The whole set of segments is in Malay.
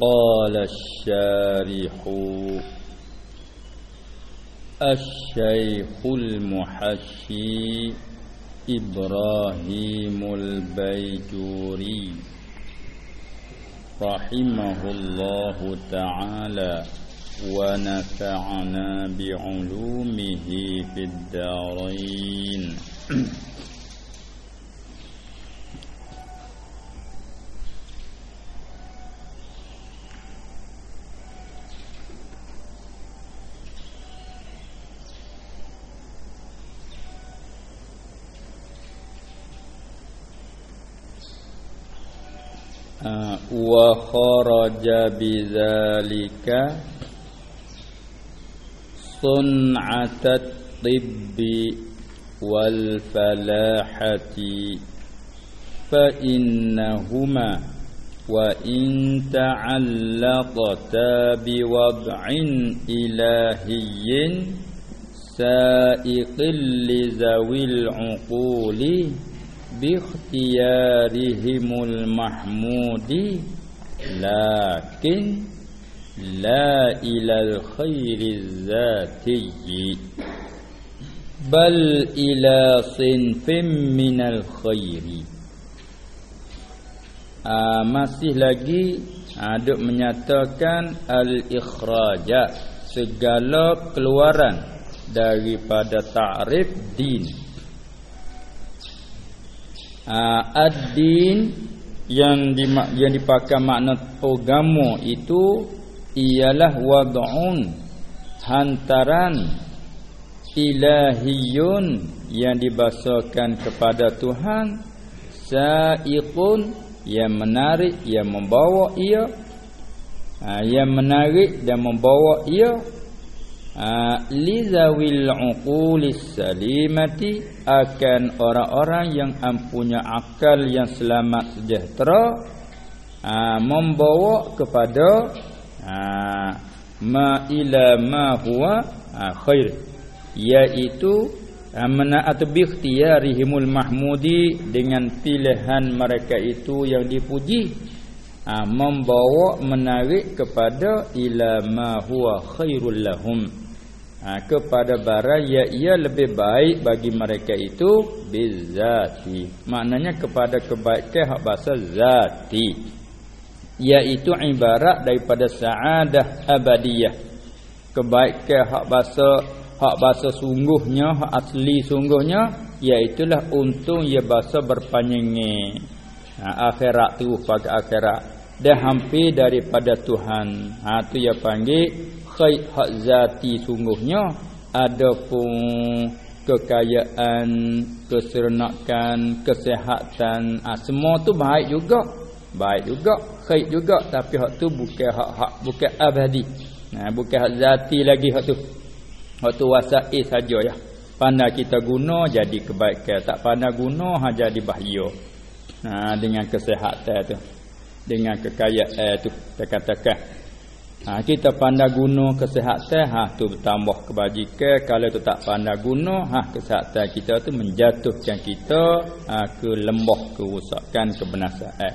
قال الشارح الشيخ المحشي إبراهيم البيجوري رحمه الله تعالى ونفعنا بعلومه في الدارين. wa kharaja bidzalika sun'atat tibbi wal falahati fa innahuma wa in ta'allaqata bi wad'in ilahiyyin sa'iqil li zawil uquli bikhtiyarihimul mahmudi. Lakin la ilal khairi zatiyyi bal ila sinfim minal khairi Aa, ah, masih lagi ah, aduk menyatakan al-ikhraja segala keluaran daripada ta'rif din uh, ad-din yang di, yang dipakai makna agama itu ialah wad'un hantaran ilahiyun yang dibasakan kepada Tuhan sa'iqun yang menarik yang membawa ia uh, yang menarik dan membawa ia Ah, lizawil uqulis salimati akan orang-orang yang mempunyai akal yang selamat sejahtera ah, membawa kepada ah, ma ila ma huwa aa, khair. Iaitu mana atau bi ikhtiyarihimul mahmudi dengan pilihan mereka itu yang dipuji aa, membawa menarik kepada ila ma huwa khairul lahum ha, kepada barang yang ia lebih baik bagi mereka itu bizati. Maknanya kepada kebaikan hak bahasa zati. Iaitu ibarat daripada saadah abadiyah. Kebaikan hak bahasa hak bahasa sungguhnya hak asli sungguhnya iaitu lah untung ia bahasa berpanjangnya. Ha, akhirat tu pada akhirat. Dah hampir daripada Tuhan. Ha tu ia panggil khair hak zati sungguhnya adapun kekayaan keserenakan kesehatan ah semua tu baik juga. Baik juga khair juga tapi hak tu bukan hak-hak bukan abadi. Nah bukan hak zati lagi hak tu. Hak tu wasail saja ya. Pandai kita guna jadi kebaikan. Tak pandai guna ha jadi bahaya. Nah dengan kesehatan tu. Dengan kekayaan tu kita katakan Ha, kita pandai guna kesihatan ha tu bertambah kebajikan kalau tu tak pandai guna ha kesihatan kita tu menjatuhkan kita ha, ke lembah kerusakan kebinasaan.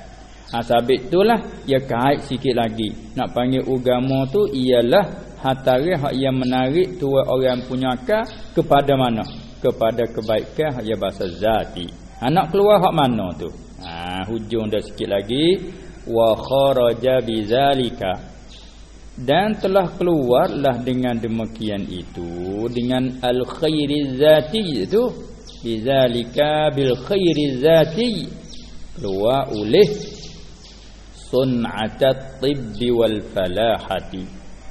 Ha sabit itulah ia kait sikit lagi. Nak panggil agama tu ialah hatari hak yang menarik tua orang punya akal kepada mana? Kepada kebaikan hak yang bahasa zati. Ha nak keluar hak mana tu? Ha hujung dah sikit lagi wa kharaja bizalika dan telah keluarlah dengan demikian itu dengan al khairi zati itu bizalika bil khairi zati keluar oleh sun'atat tibbi wal falahati.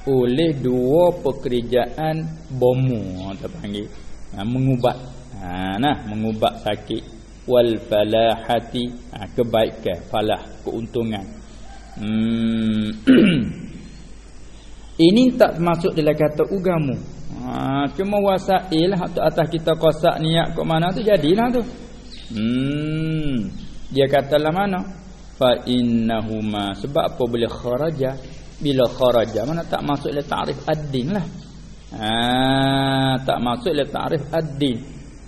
Oleh dua pekerjaan bomu kita panggil. Ha, mengubat. Ha, nah mengubat sakit. Wal falahati. Ha, kebaikan falah keuntungan. Hmm Ini tak masuk dalam kata ugamu. Ha, cuma wasail atau atas kita kosak niat ke mana tu jadilah tu. Hmm. Dia kata lah mana? Fa innahuma sebab apa boleh kharaja? Bila kharaja mana tak masuk dalam ta'rif ad-din lah. Ha, tak masuk dalam ta'rif ad-din.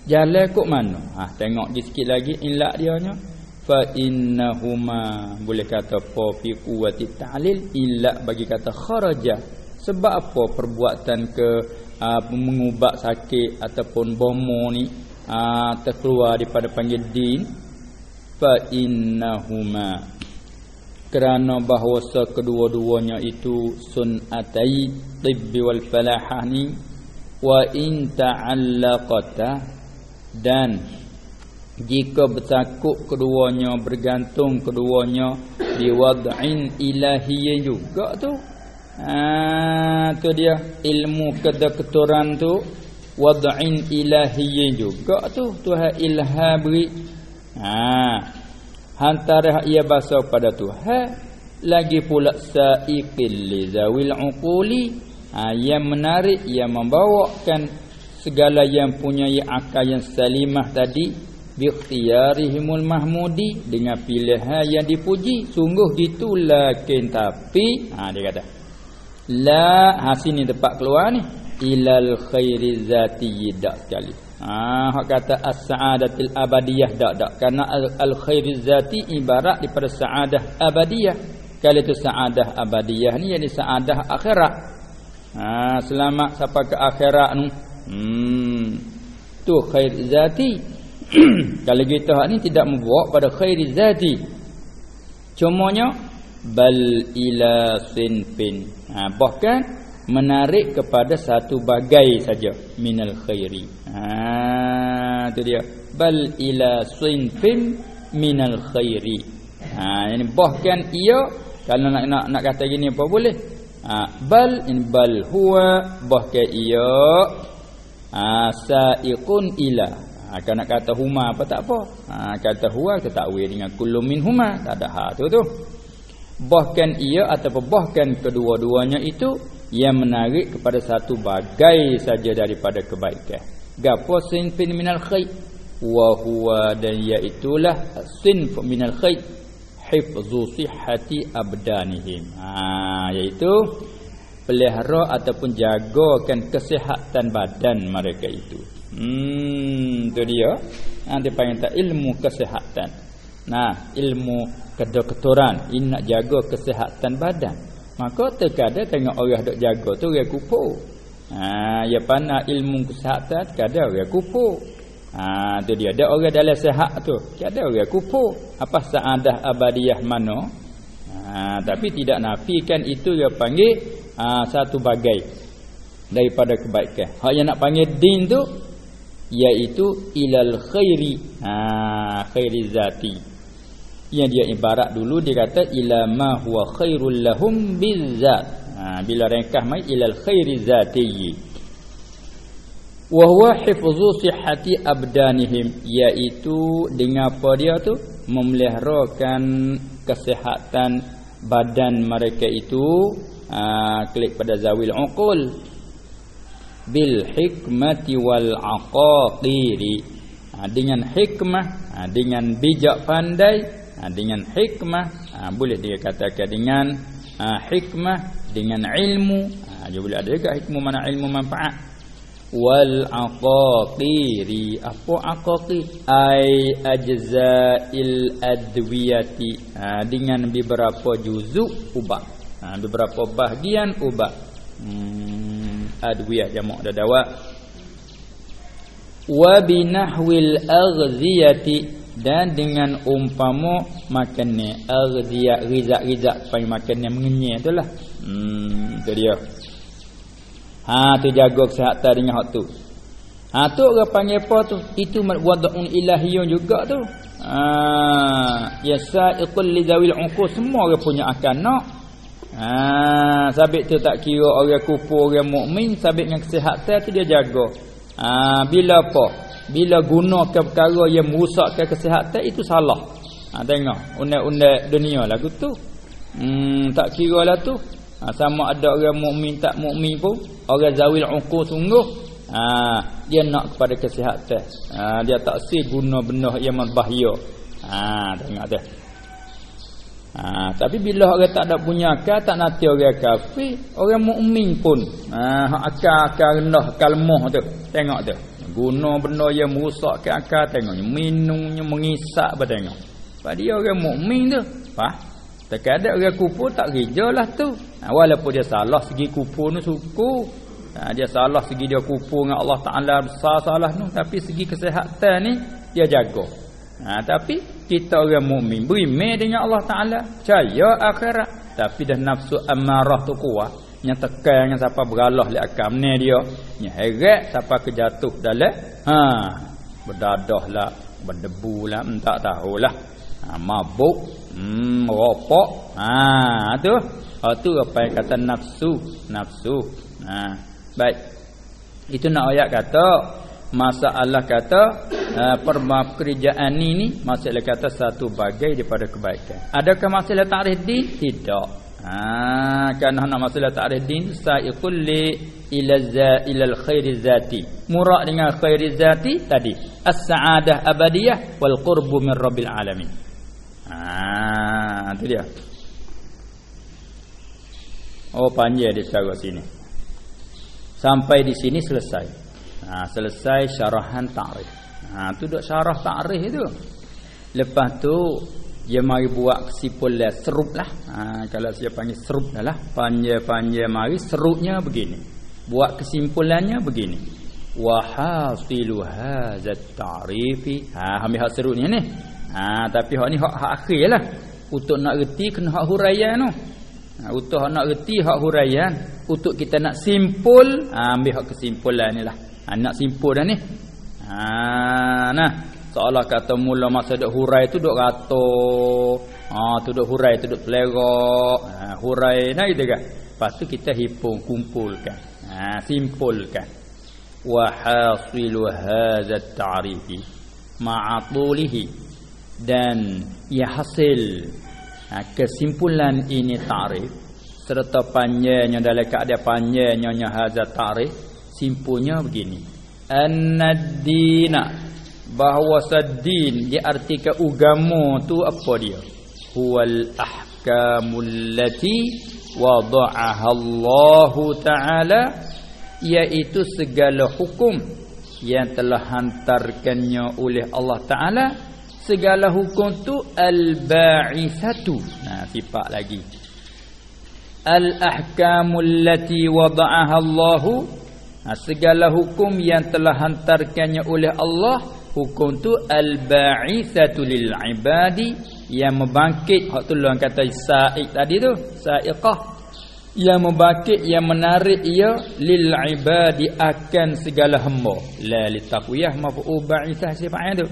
Jalan kok mana? Ha, tengok di sikit lagi ilak dia nya. fa innahuma boleh kata apa fi quwwati ta'lil illa bagi kata kharaja sebab apa perbuatan ke uh, mengubat sakit ataupun bomo ni uh, terkeluar daripada panggil din? Fa innahuma. Kerana bahawa kedua-duanya itu sunatai tibbi wal falahah ni wa in ta'allaqata dan jika bertakuk keduanya bergantung keduanya di wad'in ilahiyyin juga tu ha tu dia. Ilmu kedoktoran tu wad'in ilahiyyin juga tu. Tuhan ilham beri. Ha. Antara ia bahasa pada Tuhan. Lagi pula sa'iqil li zawil uquli. Ha, yang menarik yang membawakan segala yang punya akal yang salimah tadi. Biikhtiyarihimul mahmudi dengan pilihan yang dipuji. Sungguh gitulah ken. Tapi ha dia kata la ha sini tempat keluar ni. Ilal khairi zati dak sekali. Ha hak kata as-saadatil abadiyah dak dak. Kerana al khairi zati ibarat daripada saadah abadiyah. Kalau itu saadah abadiyah ni yakni saadah akhirat. Ha selamat sampai ke akhirat nu. Hmm. Tu khair zati. Kalau kita hak ni tidak membawa pada khairi zati. Cumanya bal ila sinfin ha, bahkan menarik kepada satu bagai saja minal khairi. Ha tu dia. Bal ila sinfin minal khairi. Ha ini bahkan ia kalau nak nak, nak kata gini apa boleh? Ha, bal in bal huwa bahkan ia ha, saiqun ila. Ha, Kalau nak kata huma apa tak apa. Ha, Kata huwa kita takwil dengan kullu min huma Tak ada hak tu tu Bahkan ia ataupun bahkan kedua-duanya itu Yang menarik kepada satu bagai saja daripada kebaikan. Gapo sinfin minal khair? Wa huwa dan iaitulah Sinf minal khair. Hifzu sihati abdanihim. Ha, Iaitu Pelihara ataupun jagakan kesihatan badan mereka itu. Hmm, tu dia. Dia panggil tak ilmu kesihatan. Nah, ilmu kedokteran ini nak jaga kesihatan badan. Maka terkadang tengok orang dok jaga tu orang kupu. Ha, ya pana ilmu kesihatan kadang orang kupu. Ha, tu dia. Ada orang dalam sehat tu, ada orang kupu. Apa saadah abadiah mana? Ha, tapi tidak nafikan itu dia panggil ha, satu bagai daripada kebaikan. Hak yang nak panggil din tu iaitu ilal khairi ha khairi zati yang dia ibarat dulu dia kata ila ma huwa khairul lahum bizzat ha bila ringkas mai ilal khairi zati wa huwa hifzu sihhati abdanihim iaitu dengan apa dia tu? Memeliharakan kesihatan badan mereka itu ha, klik pada zawil uqul. Bil hikmati wal aqaqiri. Ha, dengan hikmah ha, dengan bijak pandai ha, dengan hikmah ha, boleh dia katakan dengan ha, hikmah dengan ilmu. Ha, dia boleh ada juga hikmah mana ilmu manfaat. Wal aqaqiri apa aqaqi? Ai ajza'il adwiyati. Ha, dengan beberapa juzuk ubat ha, beberapa bahagian ubat hmm adwiyah jamak ada dawa wa binahwil aghdhiyati dan dengan umpama makannya aghdhiyah rizak-rizak pai makannya mengenyai itulah hmm tu dia. Ha tu jaga kesihatan dengan hak tu. Ha tu orang panggil apa tu? Itu wad'un ilahiyun juga tu. Ha ya sa'iqul lidawil uqus. Semua orang punya akal nak. Ha, sabit tu tak kira orang kufur orang mukmin, sabit dengan kesihatan tu dia jaga. Ha, bila apa? Bila guna ke perkara yang merosakkan kesihatan itu salah. Ha, tengok, undang-undang dunia lagu tu. Hmm, tak kira lah tu. Ha, sama ada orang mukmin tak mukmin pun, orang zawil uqur sungguh. Ha, dia nak kepada kesihatan. Ha, dia tak si guna benda yang berbahaya. Ha, tengok tu. Ha, tapi bila orang tak ada punya akal tak nanti orang kafir, orang mukmin pun ha rendah, akal lemah tu. Tengok tu. Guna benda yang merosakkan akal tengok. Minumnya mengisak apa tengok. Sebab dia orang mukmin tu. Fah? Terkadang orang kufur tak lah tu. Ha, walaupun dia salah segi kufur tu suku. Ha, dia salah segi dia kufur dengan Allah Ta'ala besar salah tu. Tapi segi kesehatan ni dia jaga. Ha, tapi kita orang mukmin beriman dengan Allah Taala, percaya akhirat, tapi dah nafsu amarah tu kuat, yang tekan dengan siapa beralah li akam ni dia, yang heret siapa kejatuh dalam ha lah, berdebu lah, tak tahulah. Ha, mabuk, hmm, merokok, ha tu. Ha tu apa yang kata nafsu, nafsu. Ha baik. Itu nak ayat kata masalah kata uh, pekerjaan ini ni masalah kata satu bagai daripada kebaikan. Adakah masalah ta'rif din? Tidak. Ha kan nak masalah ta'rif din sa'iqul li ila za ila al khair zati. Murad dengan khair zati tadi. As-sa'adah abadiyah wal qurbu min rabbil alamin. Ha tu dia. Oh panjang dia cara sini. Sampai di sini selesai ha, selesai syarahan ta'rif ha tu duk syarah ta'rif itu. Lepas tu dia mari buat kesimpulan serup lah. Ha, kalau saya panggil serup dah lah. Panjang-panjang mari serupnya begini. Buat kesimpulannya begini. Wa hasilu hadzat ta'rifi ha ambil hak serupnya ni. Ha tapi hak ni hak, hak akhir lah. Untuk nak reti kena hak huraian tu. Ha, untuk nak reti hak huraian untuk kita nak simpul ha, ambil hak kesimpulan ni lah Anak simpul dah ni. Ha nah, seolah kata mula masa dok hurai tu dok rato. Ha tu dok hurai tu dok pelerak. Ha hurai nah gitu kan. Lepas tu kita hipung kumpulkan. Ha simpulkan. Wa hasilu hadza at-ta'rifi ma'atulihi dan ya hasil ha, kesimpulan ini ta'rif serta panjangnya dalam keadaan panjangnya hadza ta'rif simpulnya begini. Annadina bahawa sadin diartikan agama tu apa dia? Huwal ahkamul lati wada'aha Allah taala. Iaitu segala hukum yang telah hantarkannya oleh Allah taala. Segala hukum tu al-ba'isatu. Nah sifat lagi. Al-ahkamul lati wada'aha Allah ha, segala hukum yang telah hantarkannya oleh Allah hukum tu al-ba'itsatu lil ibadi yang membangkit hak tu orang kata sa'iq tadi tu sa'iqah. Yang membangkit yang menarik ia lil ibadi akan segala hamba. La li taqwiyah mafu ba'itsah sifatnya tu.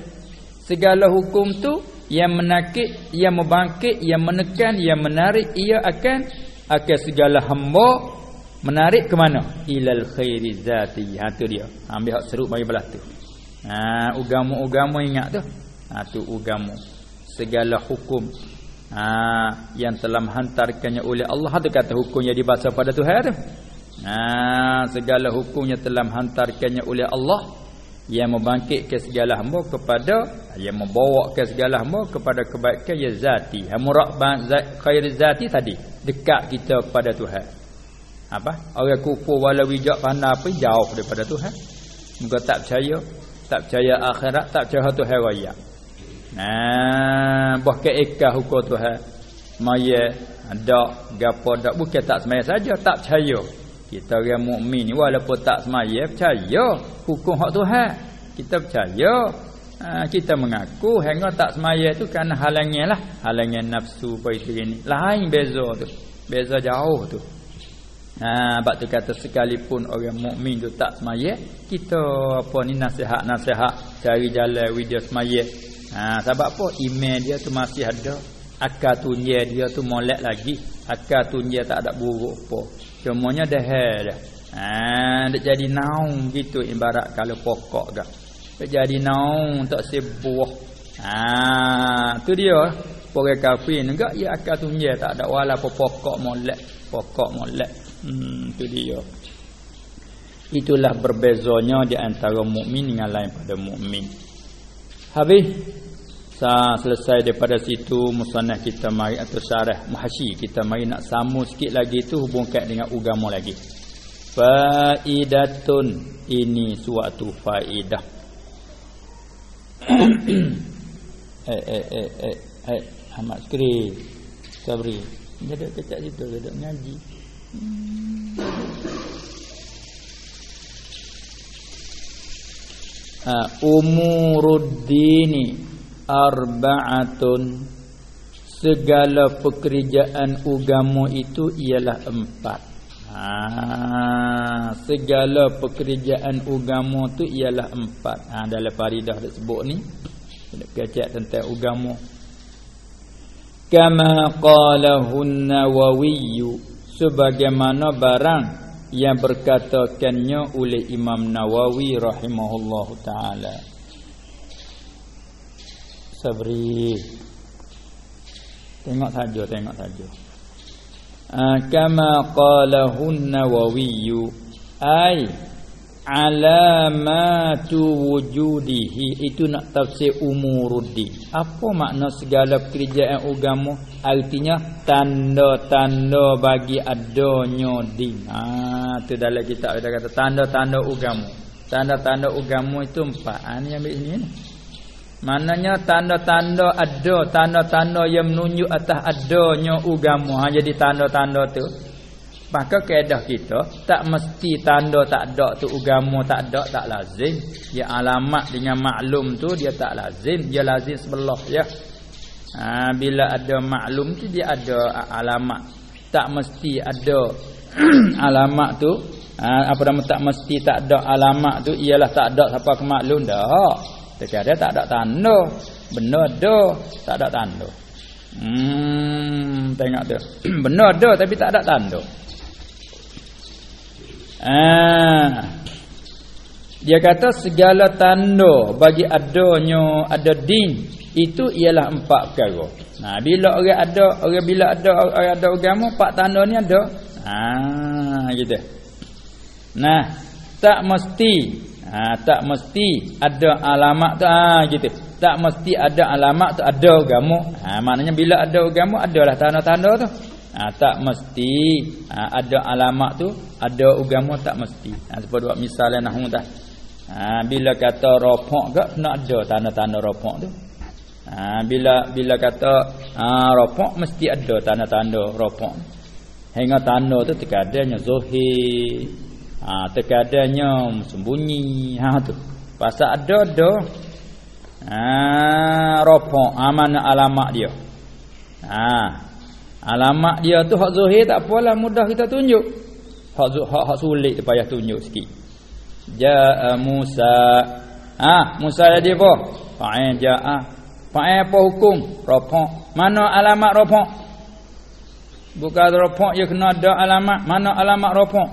Segala hukum tu yang menakik yang membangkit yang menekan yang menarik ia akan akan segala hamba Menarik ke mana? Ilal khairi zati. Ha tu dia. Ambil hak seru bagi belah tu. Ha agama-agama ingat tu. Ha tu agama. Segala hukum ha yang telah menghantarkannya oleh Allah tu kata hukumnya dibaca pada Tuhan tu. Ha segala hukumnya telah menghantarkannya oleh Allah yang membangkitkan segala hamba kepada yang membawa ke segala hamba kepada kebaikan ya zati. Ha murad khair zati tadi dekat kita kepada Tuhan apa? Orang kufur wala wijak pandai apa jauh daripada Tuhan. Muka tak percaya tak percaya akhirat tak percaya Tuhan raya. Nah bah ke ikah hukum Tuhan. Maya ada gapo dak bukan tak semaya saja tak percaya. Kita orang mukmin ni walaupun tak semaya percaya hukum hak Tuhan. Kita percaya. Ha, kita mengaku hingga tak semaya tu kerana halangan lah halangan nafsu apa itu ini lain beza tu. Beza jauh tu Ha bab tu kata sekalipun orang mukmin tu tak semaya, kita apa ni nasihat-nasihat cari jalan video semaya. Ha sebab apa? Iman dia tu masih ada. Akal tunjia dia tu molek lagi. Akal tunjia tak ada buruk apa. Cumanya dah dah. Ha dak jadi naung gitu ibarat kalau pokok gak. Dak jadi naung tak sebuah. Ha tu dia. Orang kafir juga ya akal tunjia tak ada walaupun pokok molek, pokok molek. Hmm, itu dia. Itulah berbezanya di antara mukmin dengan lain pada mukmin. Habis Sa selesai daripada situ musannah kita mari atau syarah muhasyi kita mari nak sambung sikit lagi tu hubungkan dengan agama lagi. Faidatun ini suatu faidah. eh eh eh eh Eh, Ahmad Skri. Sabri. Duduk kecak situ, duduk ngaji. Uh, umuruddini arba'atun. Segala pekerjaan agama itu ialah empat. Ha, segala pekerjaan agama itu ialah empat. Ha, dalam paridah dah sebut ni kecek tentang agama kama qalahu an-nawawi sebagaimana barang yang berkatakannya oleh Imam Nawawi rahimahullahu taala. Sabri tengok saja tengok saja. Uh, kama qalahu an-nawawi ai alamatu wujudihi itu nak tafsir umuruddin apa makna segala pekerjaan agama artinya tanda-tanda bagi adanya din. Ha tu dalam kitab kita kata tanda-tanda agama tanda-tanda agama itu empat. Ha ni ambil ini Mananya tanda-tanda ada tanda-tanda yang menunjuk atas adanya agama ha jadi tanda-tanda tu Maka keadaan kita tak mesti tanda tak ada tu agama tak ada tak lazim. Dia alamat dengan maklum tu dia tak lazim, dia lazim sebelah ya. Ha, bila ada maklum tu dia ada alamat. Tak mesti ada alamat tu. Ha, apa nama tak mesti tak ada alamat tu ialah tak ada siapa ke maklum dah. Terkadang tak ada tanda. Benar ada, tak ada tanda. Hmm, tengok tu. Benar ada tapi tak ada tanda. Ah. Dia kata segala tanda bagi adanya ada din itu ialah empat perkara. Nah, bila orang ada orang bila ada orang ada agama empat tanda ni ada. Ah, gitu. Nah, tak mesti ha, tak mesti ada alamat tu ah gitu. Tak mesti ada alamat tu ada agama. Ha, maknanya bila ada agama adalah tanda-tanda tu ha, tak mesti ha, ada alamat tu ada agama tak mesti. Ha, sebab buat misalnya nahu dah. Ha, bila kata ropok gak nak ada tanda-tanda ropok tu. Ha, bila bila kata ha, ropok mesti ada tanda-tanda ropok. Hingga tanda tu terkadangnya zohir ha, terkadangnya sembunyi ha, tu. Pasal ada ada ha, ropok ha, mana alamat dia. Ha, Alamat dia tu hak zuhir tak apalah mudah kita tunjuk. Hak hak, hak sulit tu payah tunjuk sikit. Jaa Musa. Ah, Musa jadi apa? Fa'in jaa. Fa'in apa hukum? Ropok. Mana alamat ropok? Bukan ropok dia kena ada alamat. Mana alamat ropok?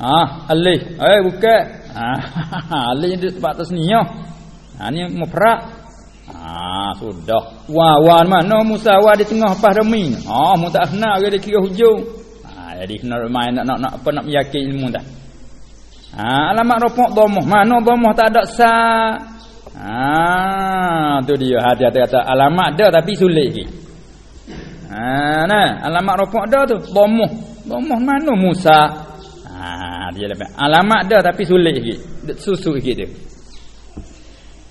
Ah, alih. Eh, bukan. Ah, alih di tempat atas ni ya. Ah, ni mufrad. Ah sudah. Wah wah mana Musa wah di tengah pas remi. Ah mu tak kenal ke di kiri hujung. Ah jadi kena main nak nak nak apa nak meyakin ilmu dah. Ah alamat ropok dhammah. Mana dhammah tak ada sa. Ah tu dia hati-hati kata alamat dah tapi sulit sikit. Ah nah alamat ropok dah tu dhammah. Dhammah mana Musa? Ah dia lepas. Alamat dah tapi sulit sikit. Susu sikit tu.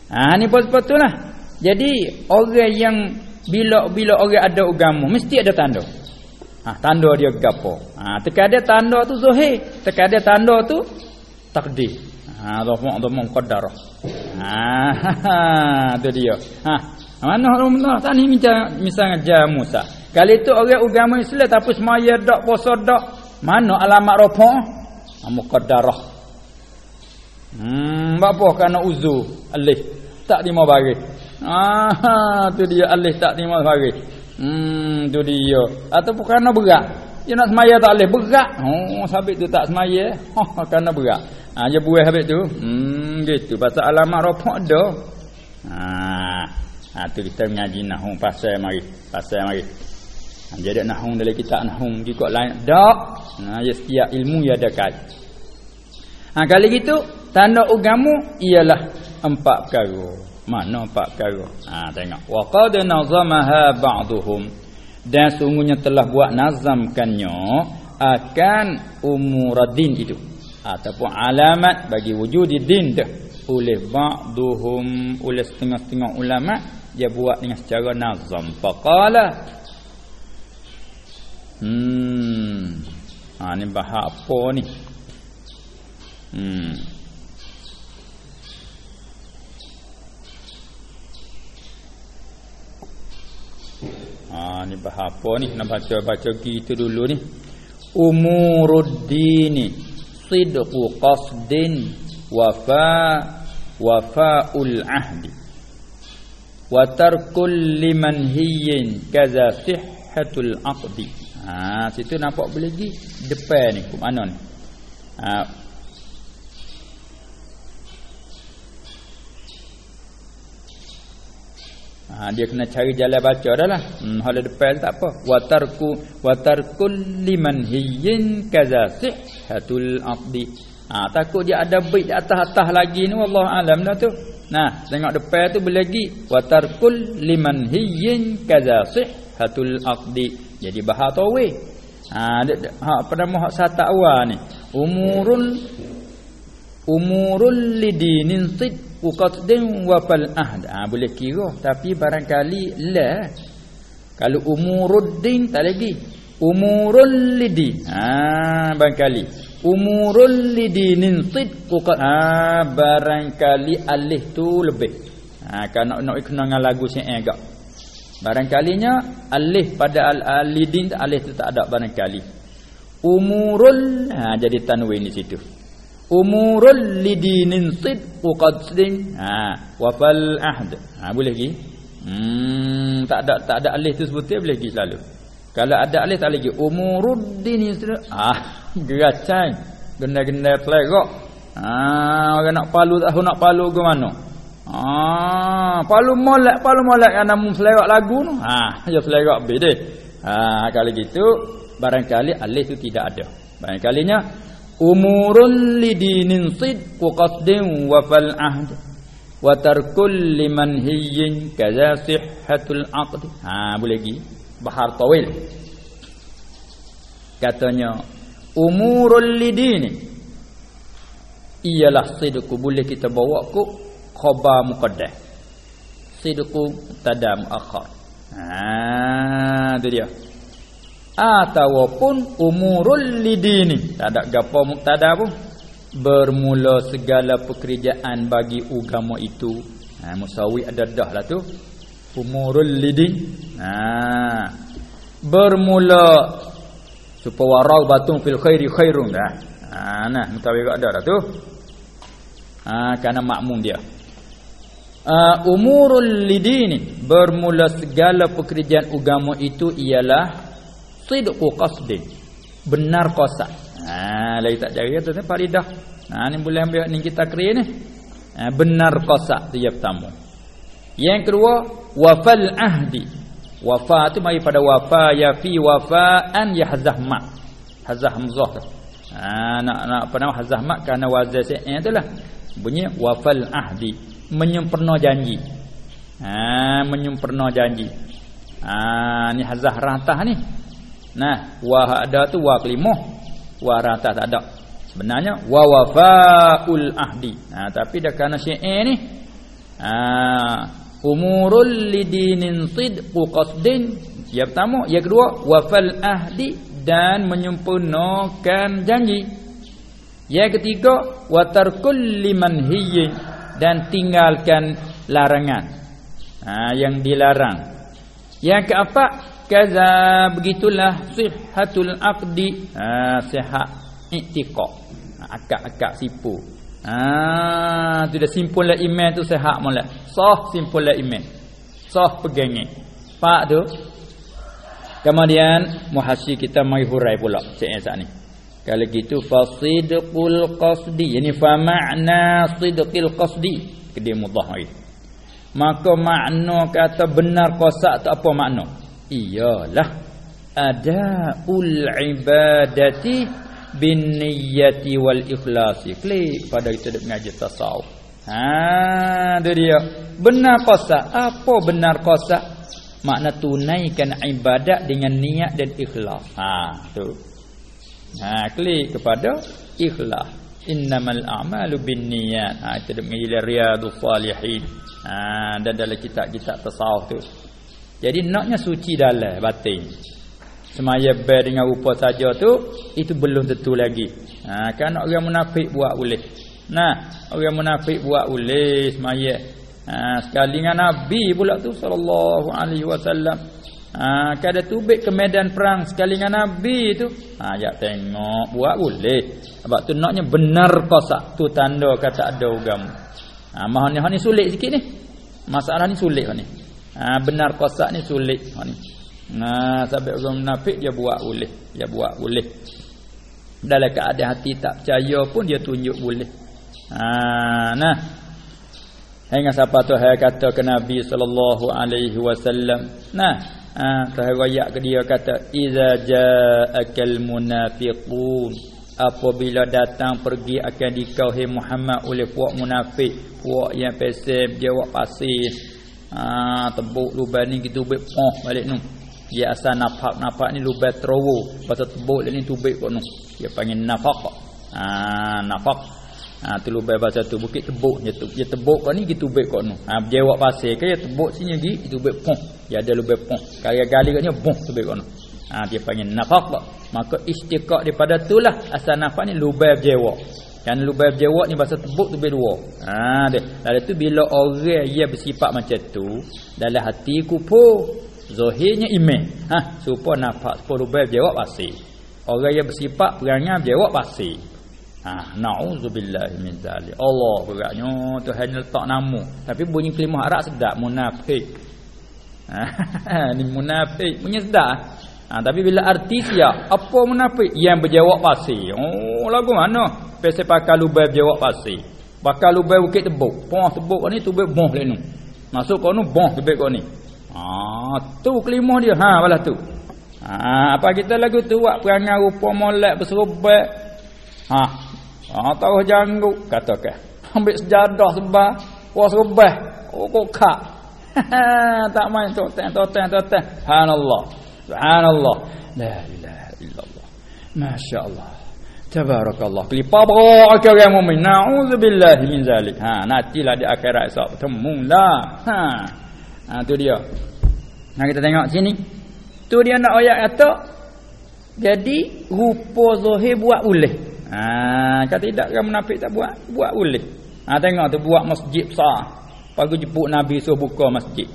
Ah ni pos-pos lah. Jadi orang yang bila bila orang ada agama mesti ada tanda. Ha, tanda dia gapo? Ha, terkadang tanda tu zahir, terkadang tanda tu takdir. Ha, dhamma dhamma qaddar. Ha, tu dia. Ha, mana Allah tak ni misalnya ja Musa. Kali tu orang agama Islam tapi semaya dak puasa dak. Mana alamat ropo? Ha, muqaddarah. Hmm, apa kerana uzu alih tak lima bagi. Ah, tu dia alih tak terima hari. Hmm, tu dia. Ataupun kerana berat. Dia nak semaya tak alih berat. Oh, sabit tu tak semaya. Oh, kerana berat. Ah, dia buih habis tu. Hmm, gitu. Pasal alamat rokok dah. Ah, ah tu kita mengaji nahung pasal mari. Pasal mari. Ah, jadi nahung dalam kitab nahung juga lain. Dak. Nah, ya setiap ilmu ya ada kait. Ha, kali gitu tanda agama ialah empat perkara. Mana empat perkara? Ha tengok. Wa qad nazamaha ba'dhum dan sungguhnya telah buat nazamkannya akan umuradin itu ataupun alamat bagi wujud din dah oleh ba'dhum oleh setengah-setengah ulama dia buat dengan secara nazam. Faqala. Hmm. Ha ni bahak apa ni? Hmm Ha ni apa ni? Nak baca-baca gitu dulu ni. Umuruddin sidqu qasdin wafa wafaul ahdi. Wa tarkul liman hiyyin kaza sihhatul aqdi. Ha situ nampak boleh pergi depan ni ke mana ni? Ha Ha, dia kena cari jalan baca dah lah. Hmm, hala depan tak apa. Watarku watarkul liman hiyyin kaza sihhatul aqdi. Ha, takut dia ada bait di atas-atas lagi ni wallahu alam dah tu. Nah, tengok depan tu boleh lagi watarkul liman hiyyin kaza sihhatul aqdi. Jadi bahar tawi. Ha, ha pada mohak sata awal ni. Umurul umurul lidinin sid uqaddin wa fal ahd. Ha, boleh kira tapi barangkali la kalau umuruddin tak lagi. Umurul lidi ha barangkali. Umurul lidinin sidqu ha barangkali alih tu lebih. Ha kan nak nak kena dengan lagu syair agak. Barangkalinya alih pada al lidin alih tu tak ada barangkali. Umurul ha jadi tanwin di situ umurul lidinin sidqu qadsin ha wafal ahd. Ha boleh lagi hmm tak ada tak ada alif tu sebutnya boleh lagi selalu. Kalau ada alif tak lagi umurud dinin ah geracan. Genda-genda pelegok ah orang nak palu tak nak palu ke mana. Ah palu molek palu molek. Yang namun selewak lagu tu. Ah ya be deh ah kalau gitu barangkali alif tu tidak ada. Barangkalinya umurun lidinin sidqu qasdin wa fal ahd wa tarkul liman hiyyin kaza sihhatul aqd. Ha boleh lagi bahar tawil. Katanya umurul lidini ialah sidqu boleh kita bawa ku khabar muqaddas. Sidqu tadam akhar. Ha tu dia ataupun umurul lidini. Tak ada gapo muktada pun. Bermula segala pekerjaan bagi agama itu. Ha musawi ada dah lah tu. Umurul lidin ha. Bermula supaya warau batung fil khairi khairun dah. Ha nah mutawi ada dah tu. Ha kerana makmum dia. Uh, umurul lidini. Bermula segala pekerjaan agama itu ialah sidqu qasdin benar qasad ha lagi tak jari tu faridah ha ni boleh ambil ni kita kri ni. Ha, benar qasad tu yang pertama yang kedua wafal ahdi. Wafa tu mari pada wafa ya fi wafaan yahzah ma. Hazah hamzah tu. Ha nak nak apa nama hazah ma kerana wazan sai itulah bunyi wafal ahdi. Menyempurna janji. Ha menyempurna janji. Ha ni hazah ratah ni Nah, wa ada tu wa kelimah, wa rata tak ada. Sebenarnya wa wafaul ahdi. Nah, tapi dah kerana syair ni ah umurul lidinin sidqu qasdin yang pertama, yang kedua wafal ahdi dan menyempurnakan janji. Yang ketiga wa tarkul liman dan tinggalkan larangan. Ha, yang dilarang. Yang keempat kaza begitulah sihhatul aqdi. Ha sihat i'tiqad ha, akak-akak sipu. Ha tu dah simpul lah iman tu sihat molek sah simpul lah iman. Sah pegangnya pak tu. Kemudian muhasyi kita mai hurai pula cek saat ni. Kalau gitu fasidqul qasdi. Yani fa ma'na sidqil qasdi. Lagi maka makna kata benar qasad tu apa makna ialah adaul ibadati bin niyyati wal ikhlasi. Klik pada kita dek ngaji tasawuf. Ha dia dia. Benar qasa apa benar qasa makna tunaikan ibadat dengan niat dan ikhlas. Ha tu. Ha klik kepada ikhlas. Innamal a'malu binniyat ha kita dek ngaji riyadus salihin. Ha, dan dalam kitab-kitab tasawuf tu. Jadi naknya suci dalam batin. Semaya ber dengan rupa saja tu itu belum tentu lagi. Ha, kan orang munafik buat boleh. Nah, orang munafik buat boleh semaya. Ha, sekali dengan Nabi pula tu sallallahu alaihi wasallam. Ha, kada tubik ke medan perang sekali dengan Nabi tu. Ha, ya tengok buat boleh. Sebab tu naknya benar kosak tu tanda kata ada agama. Ha, mah ni ni sulit sikit ni. Masalah ni sulit ni. Ha, benar kosak ni sulit ni. Nah, sampai orang munafik dia buat boleh, dia buat boleh. Dalam keadaan hati tak percaya pun dia tunjuk boleh. Ha, nah. Hingga siapa tu hai kata ke Nabi sallallahu alaihi wasallam. Nah, ha, riwayat ke dia kata iza ja'akal munafiqun apabila datang pergi akan dikauhi Muhammad oleh puak munafik, puak yang pesem dia buat pasir. Ha, tebuk lubang ni gitu bet poh balik nu. Dia asal napak-napak ni lubat terowo. Pasal tebuk ni tubik kok noh dia panggil nafaq ah nafaq ah tu lubat bahasa tu bukit tebuk. Dia tu dia tebuk kok ni gitu tubik kok noh ah dia buat pasir ke dia tebuk sini lagi itu tubik pong dia ada lubat pong kali-kali kat ni pong tubik kok noh ah dia panggil nafaq maka istiqaq daripada itulah asal nafaq ni lubat jewa kan lubai berjawab ni bahasa tebuk tu berdua. Ha dia. Lalu tu bila orang yang bersifat macam tu dalam hati kupu Zahirnya iman. Ha, supaya nampak sepuluh bel jawab pasti. Orang yang bersifat perangai jawab pasti. Ha, nauzubillah min zalik. Allah beratnya Tuhan letak nama. Tapi bunyi kelimah Arab sedap munafik. Ha, ni munafik bunyi sedap. Ha, tapi bila arti siap, apa munafik yang berjawab pasti. Oh, lagu mana? Pasal pakai lubai berjawab pasti. Pakai lubai bukit tebuk. Poh tebuk ni tubik boh lenu. Masuk kau nu boh tebuk kau ni. Ah, tu kelima dia. Ha, balas tu. Ha, apa kita lagu tu buat perangai rupa molek berserubat. Ha. Ha, tahu janggu kata ke. Ambil sejadah sebab wah serubat. Oh, kok kak. tak main tu teng tu teng tu teng. Subhanallah. Subhanallah. La ilaha illallah. Masya-Allah. Tabarakallah. Kelipa berak orang mukmin. Nauzubillah min zalik. Ha, nantilah di akhirat esok bertemu lah. Ha. Ha tu dia. Nah kita tengok sini. Tu dia nak ayat kata jadi rupa zahir buat boleh. Ha kata tidak kan munafik tak buat? Buat boleh. Ha tengok tu buat masjid besar. Pagi jemput Nabi suruh buka masjid.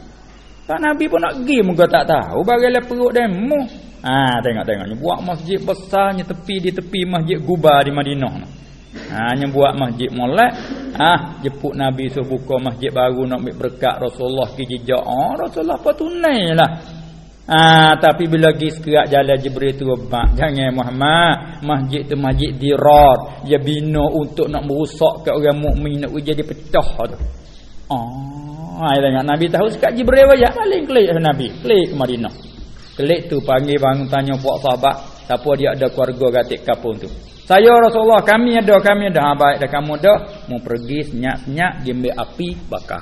Tak Nabi pun nak pergi muka tak tahu bagaimana perut demo. Ha tengok tengoknya buat masjid besarnya tepi di tepi masjid Guba di Madinah. Hanya buat masjid molek. Ah, jemput Nabi suruh buka masjid baru nak ambil berkat Rasulullah ke jejak. Oh, Rasulullah apa tunailah. Ah, tapi bila pergi sekerak jalan Jibril tu bak, jangan Muhammad, masjid tu masjid dirar. Dia bina untuk nak merusak ke orang mukmin nak jadi pecah tu. Oh, ai tengok Nabi tahu sekat Jibril wajak paling klik Nabi, klik ke Madinah. Klik tu panggil bangun tanya puak sahabat, siapa dia ada keluarga gatik kapung tu. Saya Rasulullah kami ada kami ada ha, baik dah kamu ada mau pergi senyap-senyap gembe api bakar.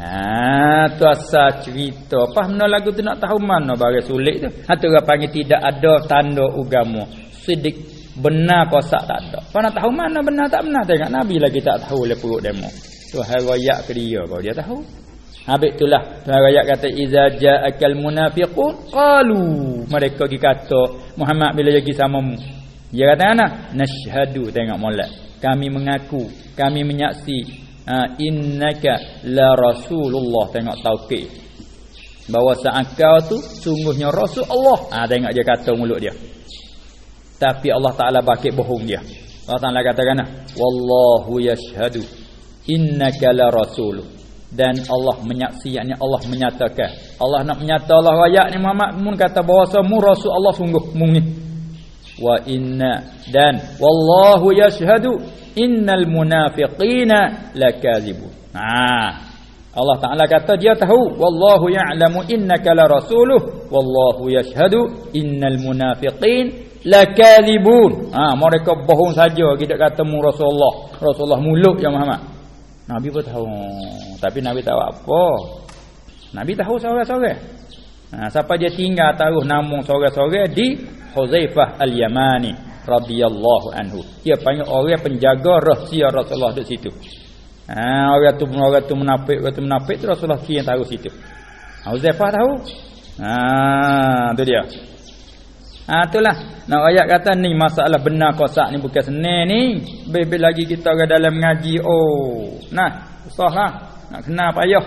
Ha tu asal cerita. Apa mana lagu tu nak tahu mana bagi sulit tu. Ha tu orang panggil tidak ada tanda agama. Sidik benar kosak tak ada. Apa nak tahu mana benar tak benar tengok Nabi lagi tak tahu le perut demo. Tu harayak ke dia kalau dia tahu. Habis itulah Tuhan ayat kata iza ja'akal munafiqun qalu mereka pergi kata Muhammad bila pergi sama mu dia kata ana nashhadu tengok molek. Kami mengaku, kami menyaksi uh, innaka la rasulullah tengok taukid. Bahawa kau tu sungguhnya rasul Allah. Ah ha, tengok dia kata mulut dia. Tapi Allah Taala bakit bohong dia. Allah Taala katakan wallahu yashhadu innaka la rasul. Dan Allah menyaksi yakni Allah menyatakan. Allah nak menyata Allah ayat ni Muhammad mun kata bahawa mu rasul Allah sungguh mu ni. Wa inna dan wallahu yashhadu innal munafiqina lakadzibun ha. Allah Taala kata dia tahu wallahu ya'lamu innaka la rasuluh wallahu yashhadu innal munafiqin lakadzibun ha mereka bohong saja kita kata mu Rasulullah. Rasulullah mulut ya Muhammad Nabi pun tahu tapi Nabi tahu apa Nabi tahu seorang-seorang ha, siapa dia tinggal tahu nama seorang-seorang di Huzaifah Al-Yamani radhiyallahu anhu. Dia panggil orang penjaga rahsia Rasulullah di situ. Ha orang tu orang tu menapik, orang tu menapik tu Rasulullah yang tahu situ. Ha Uzaifah tahu. Ha tu dia. Ha itulah. Nak ayat kata ni masalah benar kosak ni bukan senang ni. Lebih lagi kita orang dalam mengaji. Oh. Nah, susahlah. Nak kenal payah.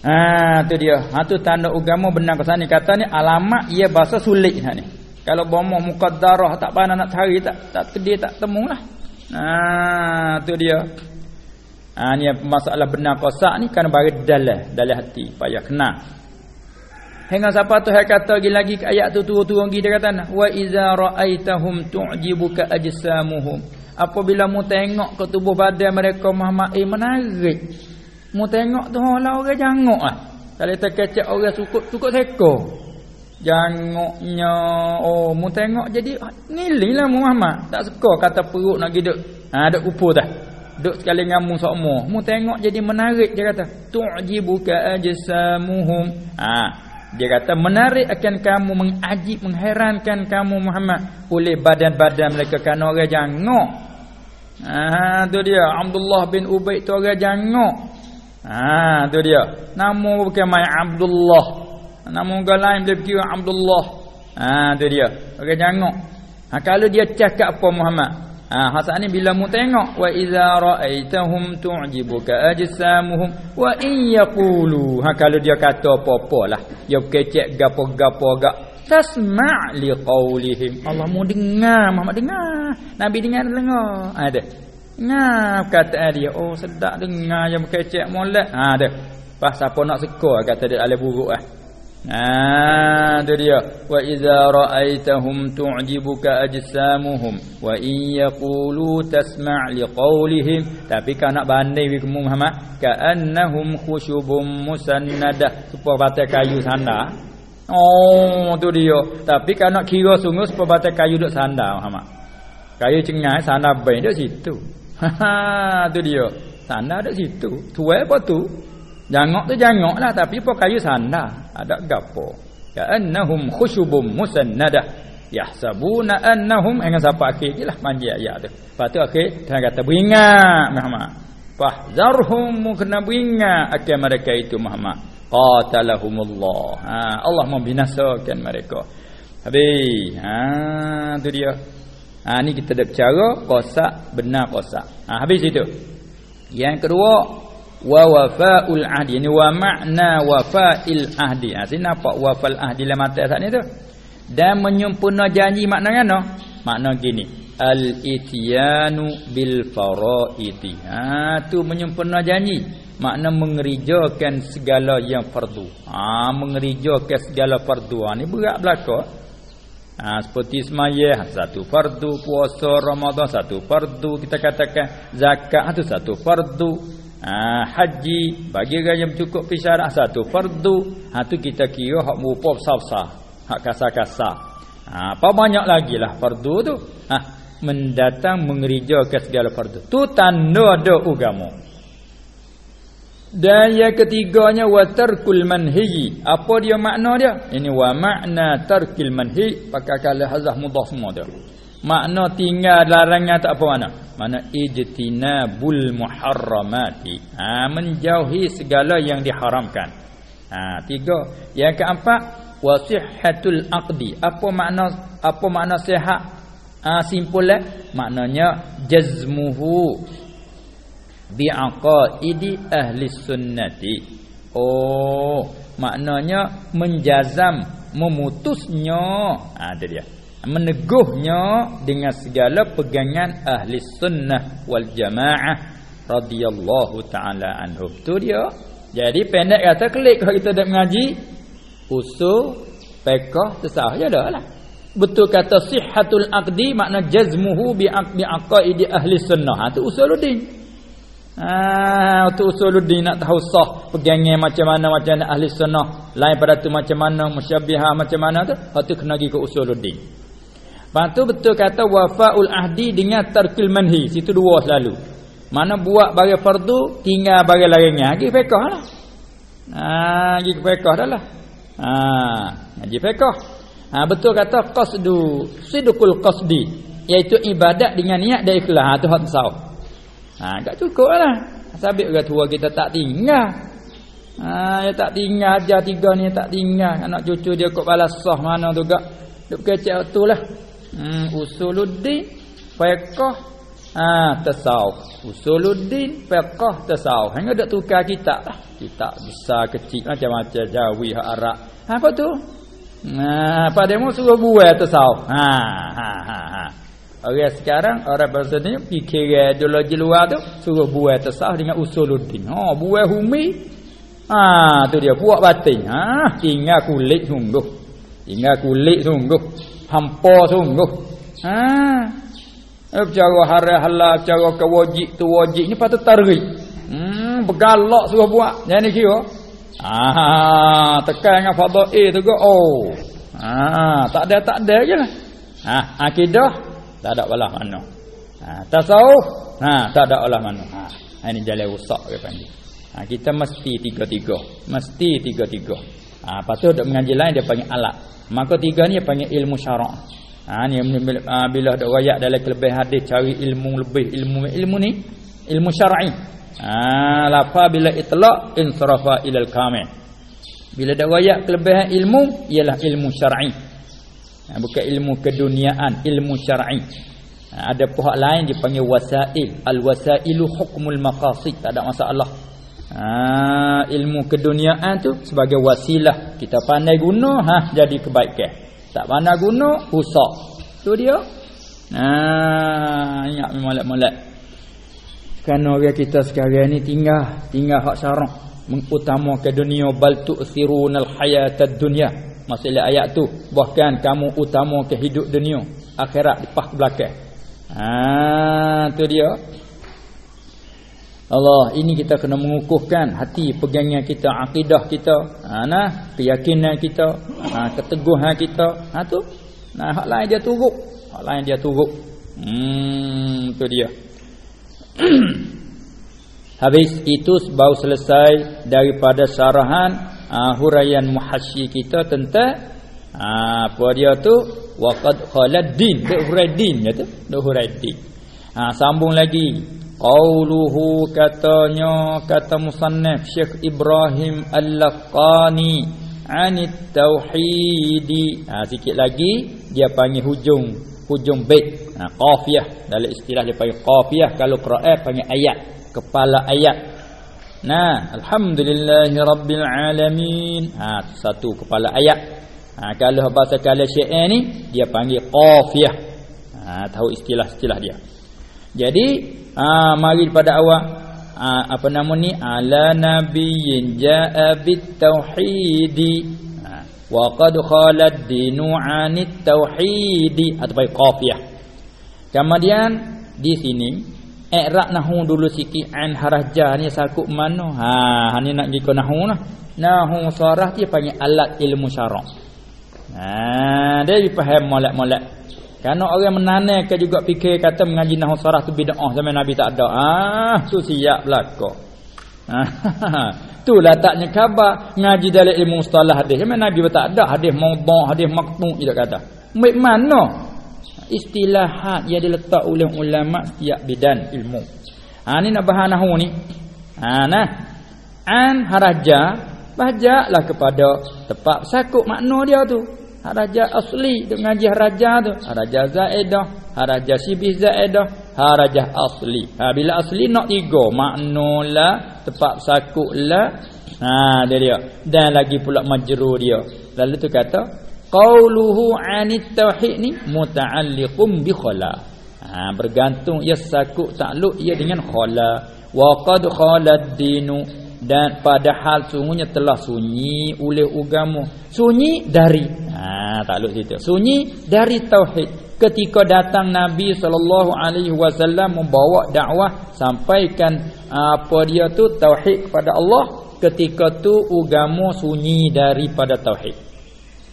Ha tu dia. Ha tu tanda agama benar kosak ni kata ni alamat ia bahasa sulit ha ni. Kalau bomoh mukaddarah tak pandai nak cari tak tak dia tak temulah. Ha tu dia. Ha ni masalah benar kosak ni kan bagi dalam dalam hati payah kena. Hingga siapa tu hai kata lagi lagi ayat tu turun-turun lagi dia kata wa iza raaitahum tu'jibuka ajsamuhum. Apabila mu tengok ke tubuh badan mereka Muhammad eh menarik. Mu tengok tu lah orang jangok ah. Kalau terkecek orang sukut sukut seko. Jangoknya oh mu tengok jadi ngililah Muhammad. Tak suka kata perut nak giduk. Ha duk kupu dah. Duk sekali ngamu sokmo. Mu tengok jadi menarik dia kata. Tu'jibuka ajsamuhum. Ah, dia kata menarik akan kamu mengajib mengherankan kamu Muhammad oleh badan-badan mereka kan orang jangok. Ah, tu dia Abdullah bin Ubay tu orang jangok. Ah, tu dia. Nama bukan mai Abdullah. Nama orang lain dia kira Abdullah. Ah, tu dia. Orang jangok. Ha, kalau dia cakap apa Muhammad? Ha hasan ni bila mu tengok wa idza raaitahum tu'jibuka ajsamuhum wa in yaqulu. Ha kalau dia kata apa-apalah dia kecek gapo-gapo gak tasma' li qaulihim Allah mu dengar Muhammad dengar. Nabi dengar dengar. Ha ada ngap kata dia. Oh sedap dengar yang kecek molek. Ha ada pas siapa nak suka kata dia alih buruk ah Ah, tu dia. Wa idza ra'aitahum tu'jibuka ajsamuhum wa in yaqulu tasma' liqaulihim. Tapi kan nak banding with Muhammad, ka'annahum khushubum musannadah. Supaya batai kayu sana. Oh, tu dia. Tapi kan nak kira sungguh supaya batai kayu duk sanda Muhammad. Kayu cengai sana bain duk situ. Ha, tu dia. Sana duk situ. Tuai apa tu? Jangok tu jangok lah tapi pun kayu sanda. Ada gapo. Ya annahum khushubum musannadah. Yahsabuna annahum dengan siapa akhir je lah manjir ayat tu. Lepas tu akhir dia kata beringat Muhammad. Fahzarhum kena beringat akan mereka itu Muhammad. Qatalahumullah. Ha, Allah membinasakan mereka. Habis. Ha, tu dia. Ha, ni kita dah bicara kosak benar kosak. Ha, habis itu. Yang kedua wa wafaul ahdi ini wa makna wafail ahdi. Ha sini nampak wafal ahdi dalam mata saat ni tu. Dan menyempurna janji maknanya no makna gini. Al ityanu bil faraidi ha tu menyempurna janji. Makna mengerijakan segala yang fardu. Ha mengerijakan segala fardu. Ha ni berat belaka ha seperti semaya satu fardu puasa ramadan satu fardu. Kita katakan zakat itu satu fardu ha, haji bagi orang yang cukup pisarah satu fardu. Ha tu kita kira hak merupa besar-besar hak kasar-kasar. Ha apa banyak lagi lah fardu tu? Ha mendatang ke segala fardu. Tu tanda ada agama. Dan yang ketiganya wa tarkul manhi apa dia makna dia? Ini wa makna tarkil manhi pakai kala hazah mudah semua dia makna tinggal larangan tak apa mana mana ijtinabul muharramati. Ha menjauhi segala yang diharamkan. Ha tiga. Yang keempat wasihhatul aqdi. Apa makna apa makna sihat? Ha simpulan maknanya jazmuhu biaqaidi ahli sunnati. Oh maknanya menjazam memutusnya. Ha dia meneguhnya dengan segala pegangan ahli sunnah wal jamaah radhiyallahu taala anhum. Tu dia. Jadi pendek kata klik kalau kita dah mengaji usul fiqh tersah je dah lah. Betul kata sihhatul aqdi makna jazmuhu bi aqdi aqaidi ahli sunnah. Ha tu usuluddin. Ah, tu usuluddin nak tahu sah pegangan macam mana macam mana ahli sunnah. Lain pada tu macam mana musyabbihah macam mana tu. Ha tu kena pergi ke usuluddin Lepas tu betul kata wafaul ahdi dengan tarkil manhi. Situ dua selalu. Mana buat bagi fardu, tinggal bagi larangan. Lagi fiqah lah. Ha, lagi fiqah dah lah. Ha, lagi fiqah. Ha, betul kata qasdu, sidukul qasdi. Iaitu ibadat dengan niat dan ikhlas. Ha, tu hak tasawuf. Ha tak cukup lah. Sabit orang tua kita tak tinggal. Ha dia tak tinggal ajar tiga ni tak tinggal. Anak cucu dia kok balas sah mana tu gak. Duk kecek tu lah. Hmm usuluddin fiqh ha tasawuf. Usuluddin fiqh tasawuf. Hanya dak tukar kitab lah. Kitab besar kecil macam-macam jawi hak Arab. Ha apa tu? Nah, pada mu suruh buat tasawuf. Ha ha ha ha. Orang sekarang orang bahasa ni fikir ideologi luar tu suruh buat tasawuf dengan usuluddin. Ha buat humi. Ha tu dia buat batin. Ha tinggal kulit sungguh. Tinggal kulit sungguh. Hampa sungguh. Ha Cara haram halal, cara kewajib tu wajib ni patut tarik. Hmm, bergalak suruh buat. Jangan ni kira. Ah, tekan dengan fadhail tu go. Oh. Ah, tak ada tak ada je lah. Ah, akidah tak ada belah mana. Ah, tasawuf, ha, tak ada belah mana. Ha, ini jalan rusak ke panggil. Ha, kita mesti tiga-tiga. Mesti tiga-tiga. Ha, patut dok mengaji lain dia panggil alat. Maka tiga ni dia panggil ilmu syarak. Ha, ni bila, bila ada royak dalam kelebihan hadis cari ilmu lebih ilmu ilmu ni ilmu syar'i. Ah, lapa bila itlaq insarafa ilal kamil. Bila ada wayak kelebihan ilmu ialah ilmu syar'i. Ha, bukan ilmu keduniaan, ilmu syar'i. Ha, ada pihak lain dipanggil wasail. Al wasailu hukmul maqasid, tak ada masalah. Ha, ilmu keduniaan tu sebagai wasilah. Kita pandai guna, ha jadi kebaikan. Tak pandai guna, rusak. Tu dia. Ha, ingat molek-molek. Kerana orang kita sekarang ni tinggal tinggal hak syarak mengutamakan dunia bal tu'thirunal hayatad dunya. Masalah ayat tu bahkan kamu utamakan hidup dunia, akhirat di pas belakang. Ha tu dia. Allah ini kita kena mengukuhkan hati pegangan kita akidah kita ha nah keyakinan kita ha keteguhan kita. Ha tu. Nah hak lain dia turuk hak lain dia turuk hmm tu dia. Habis itu baru selesai daripada syarahan uh, huraian muhasyi kita tentang uh, apa dia tu? Waqad khaladdin de huraidin ya tu? De huraidin ha sambung lagi qauluhu katanya kata musannaf Syekh Ibrahim Al-Laqani anit tauhidi. Ha sikit lagi dia panggil hujung hujung bait. Ha, qafiyah dalam istilah dia panggil qafiyah kalau qiraat panggil ayat. Kepala ayat. Nah alhamdulillahirabbil alamin. Ha satu kepala ayat. Ha kalau bahasa kala syair ni dia panggil qafiyah ha tahu istilah-istilah dia jadi ha mari pada awal ha, apa nama ni? Ala nabiyyin jaa bit tauhidi wa qad khalad dinu anit tauhid atau qafiyah kemudian di sini i'rab nahu dulu sikit. An haraja ni sakut mana? Ha ni nak pergi nahu lah. Nahu sarah dia panggil alat ilmu syarak ha dia dipaham molek-molek kerana orang menanaikan juga fikir kata mengaji nahu sarah tu bid'ah zaman nabi tak ada ah tu siap belaka Tu letaknya khabar ngaji dalam ilmu mustalah hadis. Memang Nabi tak ada hadis maudhu', hadis maqtu' dia kata. Baik mana istilahat yang diletak oleh ulama setiap bidan ilmu. Ha ni nak bahas nahu ni. Ha nah. An haraja bahajaklah kepada tepat sakut makna dia tu. Haraja asli duk ngaji haraja tu. Haraja zaidah, haraja sibih zaidah, haraja asli. Ha bila asli nak tiga makna la tepat sakut la. Ha dia dia. Dan lagi pula majrur dia. Lalu tu kata qauluhu anit tauhid ni muta'alliqum bi khala. Ha bergantung ia sakut takluk ia dengan khala. Wa qad khalad dinu dan padahal sungguhnya telah sunyi oleh agama sunyi dari ha takluk situ. Sunyi dari tauhid. Ketika datang nabi wasallam membawa dakwah sampaikan apa dia tu tauhid kepada Allah ketika tu agama sunyi daripada tauhid.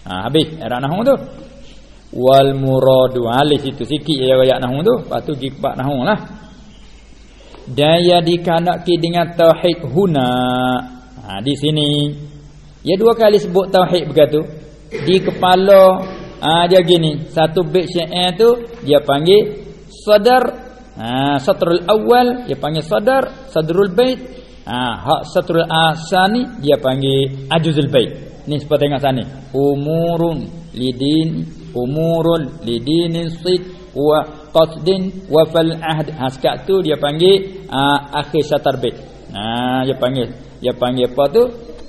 Ha habis. Era nahwu tu. Wal muradu alih situ. Sikit ayat nahwu tu. Lepas tu pergi nahwu lah. Daya dikanaki dengan tauhid huna. Ha, di sini. Ya dua kali sebut tauhid begitu di kepala ha, dia gini satu bait syair tu dia panggil sadar Ha satrul awal dia panggil sadar, sadrul bait. Ha hak satrul asani dia panggil ajuzul bait. Ni seperti tengok sana. Umurun lidin umurun lidinin sid wa qasdin wa fal ahd. Ha sekat tu dia panggil uh, akhir satar bait. Ha dia panggil dia panggil apa tu?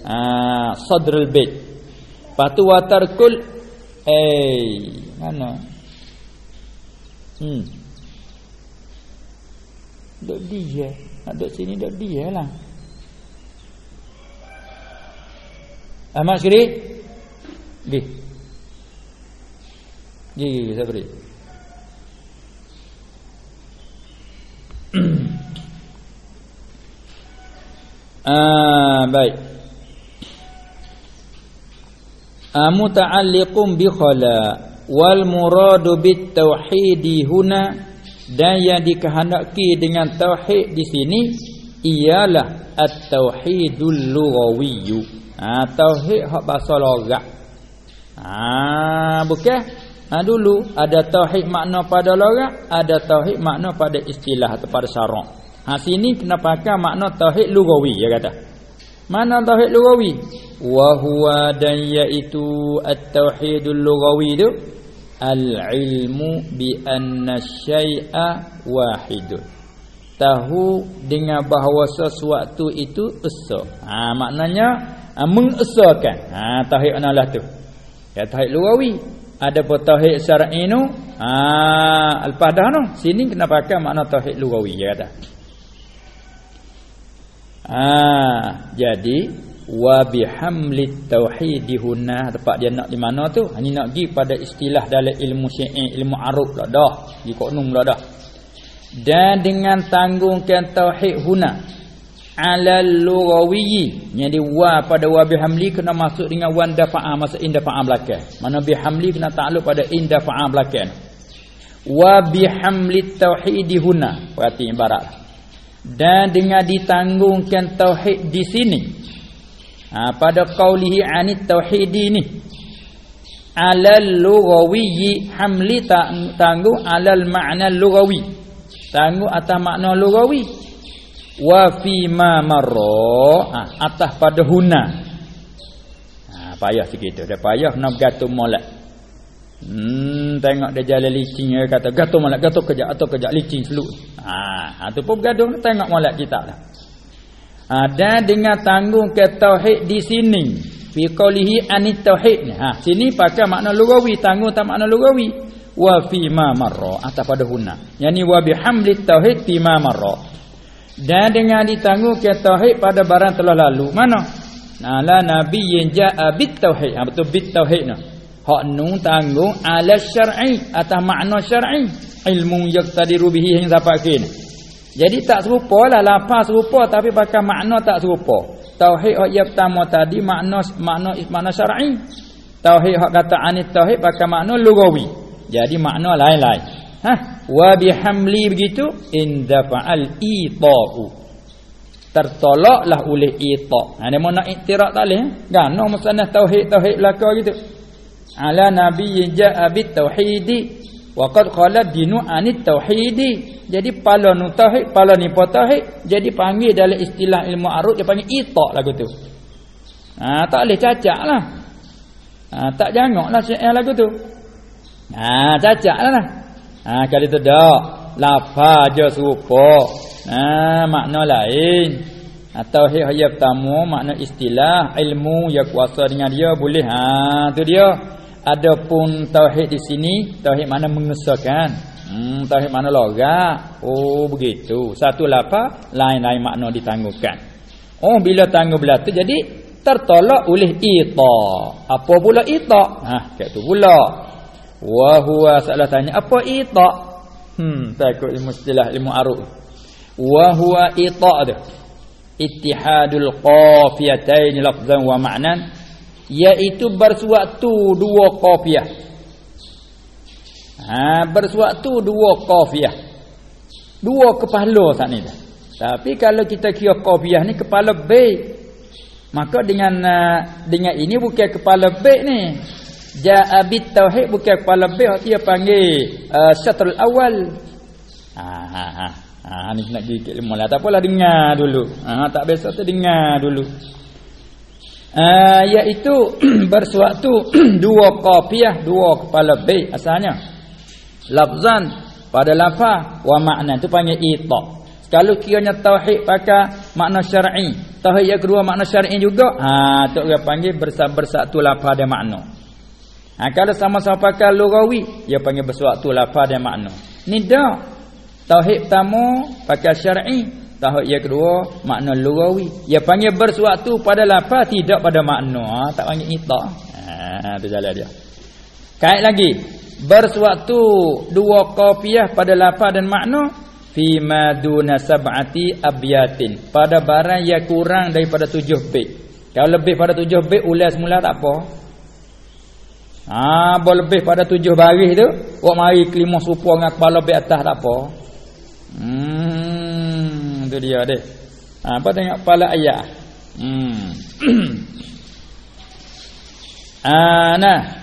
Uh, sadrul bait. Patu watarkul eh mana? Hmm. Dok dia. Nak dok sini dok dia lah. Ahmad Syiri Gi Gi, gi, saya beri ah, Baik ah, Muta'alliqum bi khala Wal muradu bit tauhidi huna Dan yang dikehendaki dengan tauhid di sini Ialah At-tauhidul lughawiyyu Ha tauhid hak bahasa logat. Ha bukan? Ha dulu ada tauhid makna pada logat, ada tauhid makna pada istilah atau pada syarak. Ha sini kena pakai makna tauhid lugawi dia kata. Mana tauhid lugawi? Wa huwa dan iaitu at-tauhidul lugawi tu al-ilmu bi anna syai'a wahidun. Tahu dengan bahawa sesuatu itu esa. Ha maknanya ha, mengesakan. Ha tauhid analah tu. Ya tauhid lugawi. Ada pun tauhid syar'i nu ha lepas dah nu. Sini kena pakai makna tauhid lugawi ya kata ha jadi wa bihamlit tauhid huna. Tempat dia nak di mana tu? Ini nak pergi pada istilah dalam ilmu syai' ilmu aruf lah dah. Di koknum lah dah. Dan dengan tanggungkan tauhid huna alal lughawi. Jadi wa pada wa bihamli kena masuk dengan wan dafa'a masuk in dafa'a belakang. Mana bihamli kena takluk pada in dafa'a belakang. Wa bihamli tauhid huna. Berarti ibarat dan dengan ditanggungkan tauhid di sini. Ha, pada qaulihi anit tauhid ini alal lughawi hamli tanggung alal ma'na lughawi tanggung atas makna lughawi. Wa fi ma marra ha, atas pada huna. Ha, payah sikit tu. Dia payah nak gatung molek hmm tengok dia jalan licin dia kata gatung molek gatung kejap atau kejap licin seluk ha ha tu pun tengok molek kita lah. Ha, dan dengan tanggung ke tauhid di sini. Fi qaulihi anit tauhid ha sini pakai makna lugawi tanggung tak makna lugawi. Wa fi ma marra atas pada huna. Yani wa bihamlit tauhid fi ma marra. Dan dengan ditanggung ke tauhid pada barang telah lalu. Mana? Nala nabi yang jaa bit tauhid. Ha, betul bit tauhid nah hak nu tanggung ala syar'i atas makna syar'i. Ilmu yaqtadiru bihi yang dapat kini jadi tak serupa lah lafaz serupa tapi pakai makna tak serupa. Tauhid hak yang pertama tadi makna makna makna syar'i. Tauhid hak kata anit tauhid pakai makna lugawi. Jadi makna lain-lain. Ha? Wa bihamli begitu inda fa'al ita'u. Tertolaklah oleh ita' ha dia mau nak iktiraf tak boleh kan no musanah tauhid tauhid belaka gitu ala nabi ja'a bit tauhidi wa qad qala dinu anit tauhidi jadi pala nu tauhid pala ni tauhid jadi panggil dalam istilah ilmu arut dia panggil ita' lagu tu ha tak boleh cacaklah ha tak jangoklah syair lagu tu ha cacaklah lah Ha kali tu dak. Lafaz je serupa. Ha makna lain. Atau ha, hiyah pertama makna istilah ilmu yang kuasa dengan dia boleh. Ha tu dia. Adapun tauhid di sini, tauhid mana mengesahkan. Hmm tauhid mana logat. Oh begitu. Satu lafaz lain-lain makna ditangguhkan. Oh bila tangguh belah tu jadi tertolak oleh ita. Apa pula ita? Ha kat tu pula. Wa huwa salah tanya apa ita? Hmm, takut ilmu istilah ilmu aruf. Wa huwa ita tu. Ittihadul qafiyatain lafzan wa ma'nan iaitu bersuatu dua qafiyah. Ha, bersuatu dua qafiyah. Dua kepala saat ni dah. Tapi kalau kita kira qafiyah ni kepala baik. Maka dengan uh, dengan ini bukan kepala baik ni. Ja'a bit tauhid bukan kepala bih dia panggil uh, syatrul awal. Ha ha ha. Ha ni nak pergi ilmu lah. Tak apalah dengar dulu. Ha tak biasa tu dengar dulu. Uh, iaitu bersuatu dua qafiah dua kepala baik asalnya. Lafzan pada lafaz wa makna tu panggil ita. Kalau kiranya tauhid pakai makna syar'i tauhid yang kedua makna syar'i juga ha tu dia panggil bersatu lafaz dan makna. Ha kalau sama-sama pakai lugawi dia panggil bersuatu lafaz dan makna. Ni dah tauhid pertama pakai syar'i Tahap yang kedua makna lugawi. Ia panggil bersuatu pada lafaz tidak pada makna. Ha, tak panggil ita. Ha jalan dia. Kait lagi. Bersuatu dua qafiah pada lafaz dan makna fi maduna sab'ati abyatin. Pada barang yang kurang daripada tujuh bait. Kalau lebih pada tujuh bait ulas semula tak apa. Ha, boleh lebih pada tujuh baris tu, buat mari kelima serupa dengan kepala bait atas tak apa. Hmm tu dia deh. Ha, apa tengok kepala ayat. Hmm. ah nah.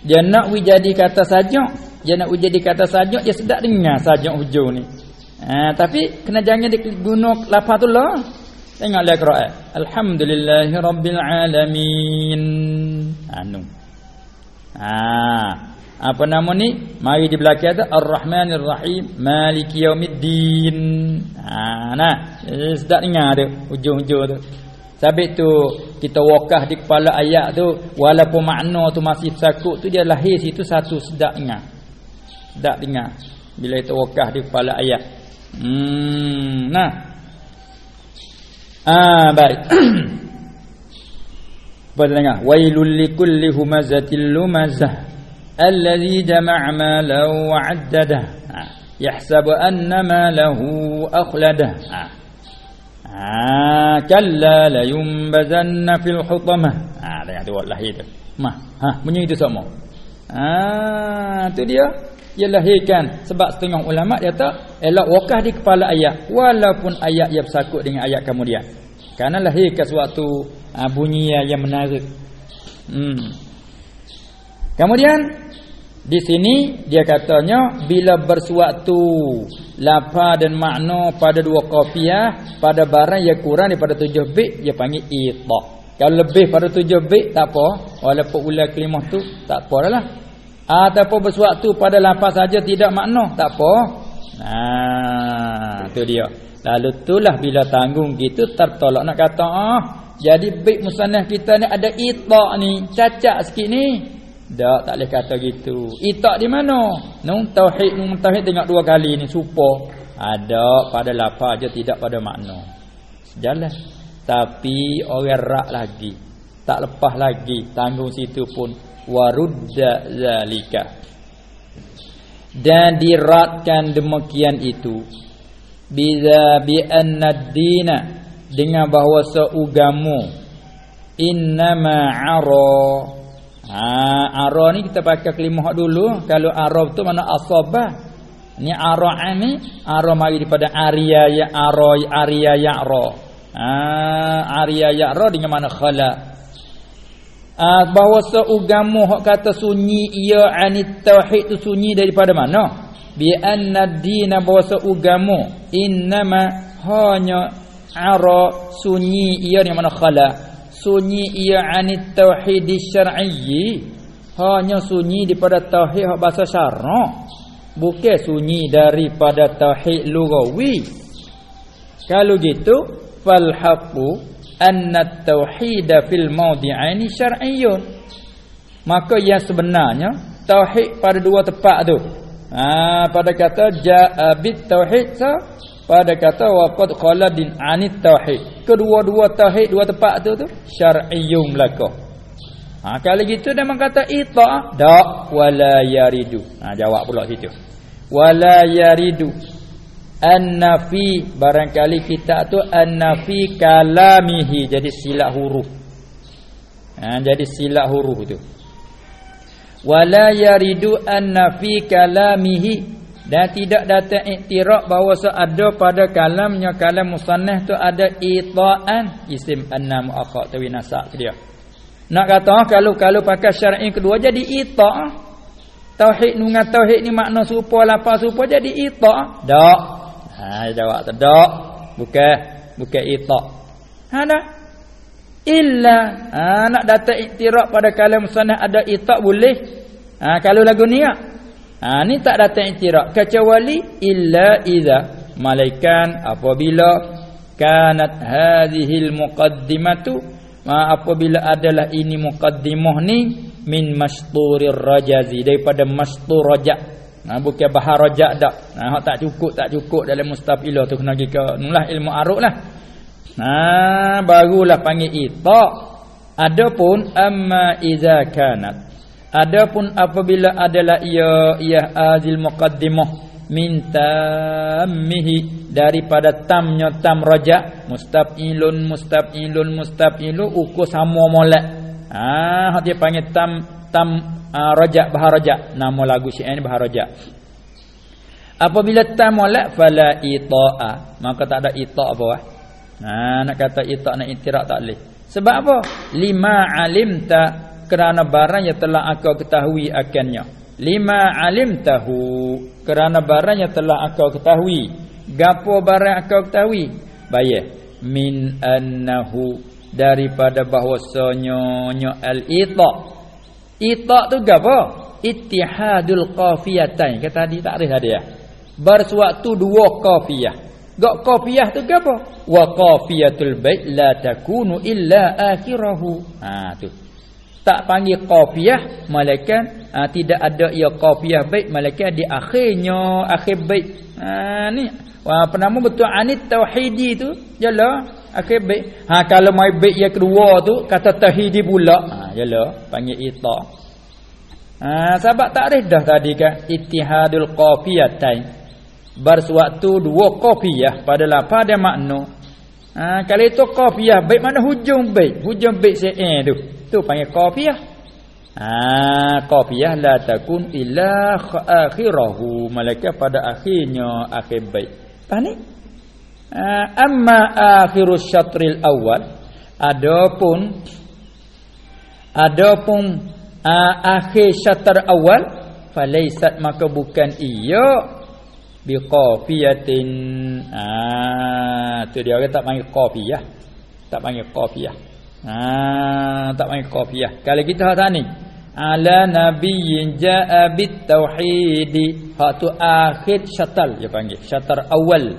Dia nak wi jadi kata sajak, dia nak wi jadi kata sajak dia sedap dengar sajak hujung ni. Ha, tapi kena jangan diguna lafaz tu lah. Tengok dia Quran. Alhamdulillahirabbil alamin. Anu. Ah apa nama ni? Mari di belakang ada ar-rahmanir rahim maliki yaumiddin. Ha nah. Eh, sedap dengar tu hujung-hujung tu. Sabit tu kita wakah di kepala ayat tu walaupun makna tu masih sakut tu dia lahir situ satu sedap dengar. Sedap dengar bila kita wakah di kepala ayat hmm nah. Ah baik. Pada dengar wailul likulli humazatil lumazah الذي جمع مالا وعدده يحسب أن ماله أخلده كلا لينبذن في الحطمة ada yang tu lahir tu mah ha bunyi itu semua ah tu dia dia lahirkan sebab setengah ulama dia kata elok wakah di kepala ayat walaupun ayat yang bersakut dengan ayat kemudian kerana lahirkan suatu uh, bunyi yang menarik hmm. kemudian di sini dia katanya bila bersuatu lafaz dan makna pada dua qafiah pada barang yang kurang daripada tujuh bit dia panggil ita. Kalau lebih pada tujuh bit tak apa walaupun ulang kelimah tu tak apa lah. Ataupun bersuatu pada lafaz saja tidak makna tak apa. Nah, tu dia. Lalu itulah bila tanggung gitu tertolak nak kata ah jadi bit musannaf kita ni ada ita ni cacat sikit ni. Tak, tak boleh kata gitu. Itak di mana? Nung tauhid, nung tauhid tengok dua kali ni supo. Ada pada lafaz aja tidak pada makna. Sejalan. Tapi orang rak lagi. Tak lepas lagi tanggung situ pun warudda zalika. Dan diratkan demikian itu biza bi anna dina dengan bahawa seugamu innama ara Ha ara ni kita pakai kelimah dulu kalau arab tu mana asabah. Ni ara ni ara mari daripada arya ya ara arya ya ra. Ha arya ya ra dengan mana khala. Ha, bahawa seugamu hak kata sunyi ia anit tauhid tu sunyi daripada mana? Bi anna dina bahawa seugamu innama hanya ara sunyi ia dengan mana khala sunyi ia anit tauhid syar'i. Hanya sunyi daripada tauhid bahasa syarak. Bukan sunyi daripada tauhid lugawi. Kalau gitu fal haqu anna tauhid fil mawdi'aini syar'iyyun. Maka yang sebenarnya tauhid pada dua tempat tu. Ha, pada kata ja'a bit tauhid pada kata waqad khaladin anit tauhid. Kedua-dua tauhid dua tempat tu tu syar'iyyum laka ha kalau gitu dia kata ita dak wala yaridu. Ha jawab pula situ. Wala yaridu annafi barangkali kita tu annafi kalamihi. Jadi silap huruf. Ha jadi silap huruf tu. Wala yaridu annafi kalamihi dan tidak datang iktiraf bahawa ada pada kalamnya kalam musannah tu ada ita'an. Isim anna muakhar tawi nasab dia. Nak kata kalau kalau pakai syar'i kedua jadi ita' tauhid dengan tauhid ni makna serupa lapar serupa jadi ita. Dak. Ha jawab tak dak. Bukan bukan ita. Ha dah illa. Ha, nak datang iktiraf pada kalam musannaf ada ita boleh. Ha kalau lagu ni ya ha ni tak datang iktiraf kecuali illa iza malaikan apabila kanat hadhil muqaddimatu ma apabila adalah ini muqaddimah ni min masturir rajazi daripada mastur rajak ha, bukan bahar rajak dak. Hak tak cukup tak cukup dalam mustafilah tu kena pergi ke nulah ilmu aruk lah. Nah barulah panggil ita. Adapun amma iza kanat. Adapun apabila adalah ia ia azil muqaddimah minta mihi daripada tamnya tam raja mustafilun mustafilun mustafilu ukur sama molek ah dia panggil tam tam uh, raja baharaja nama lagu syair ni baharaja apabila tam molek fala itaa. Maka tak ada ita apa nah nak kata ita nak itirak tak boleh. Sebab apa? Lima alimta kerana barang yang telah aku ketahui akannya. Lima alim tahu kerana barangnya telah akau ketahui. Gapo barang akau ketahui? Bayar. Min annahu daripada bahwasanya nya al ita ita tu gapo? Ittihadul qafiyatain. Kata tadi tak ada tadi ya bersewaktu dua qafiyah gak qafiyah tu gapo? Wa qafiyatul bait la takunu illa akhirahu. Ha tu tak panggil qafiyah malaikat ha, tidak ada ia qafiyah bait malaikat di akhirnya akhir bait ha ni. Wah penama betul anit tauhidi tu jelah akhir bait ha kalau mai bait yang kedua tu kata tauhidi pula. Ha jelah panggil ita. Ha sebab tak dah tadi kan ittihadul qafiyatain bersewaktu dua qafiyah pada lapar ada makna? Ha kalau itu qafiyah bait mana hujung bait hujung bait se tu tu panggil qafiyah ah qafiyah la takun illa akhirahu. Malaikat pada akhirnya akhir faham ni? Ah, amma akhirus syatril awal adapun adapun ah, akhir syatr awal falaisat maka bukan ia biqafiyatin ah tu dia orang tak panggil qafiyah tak panggil qafiyah Ha tak main qafiyah. Kalau kita hak ni ala nabiyyin jaa bit tauhid. Hak tu akhir syatal dia panggil. Syatar awal.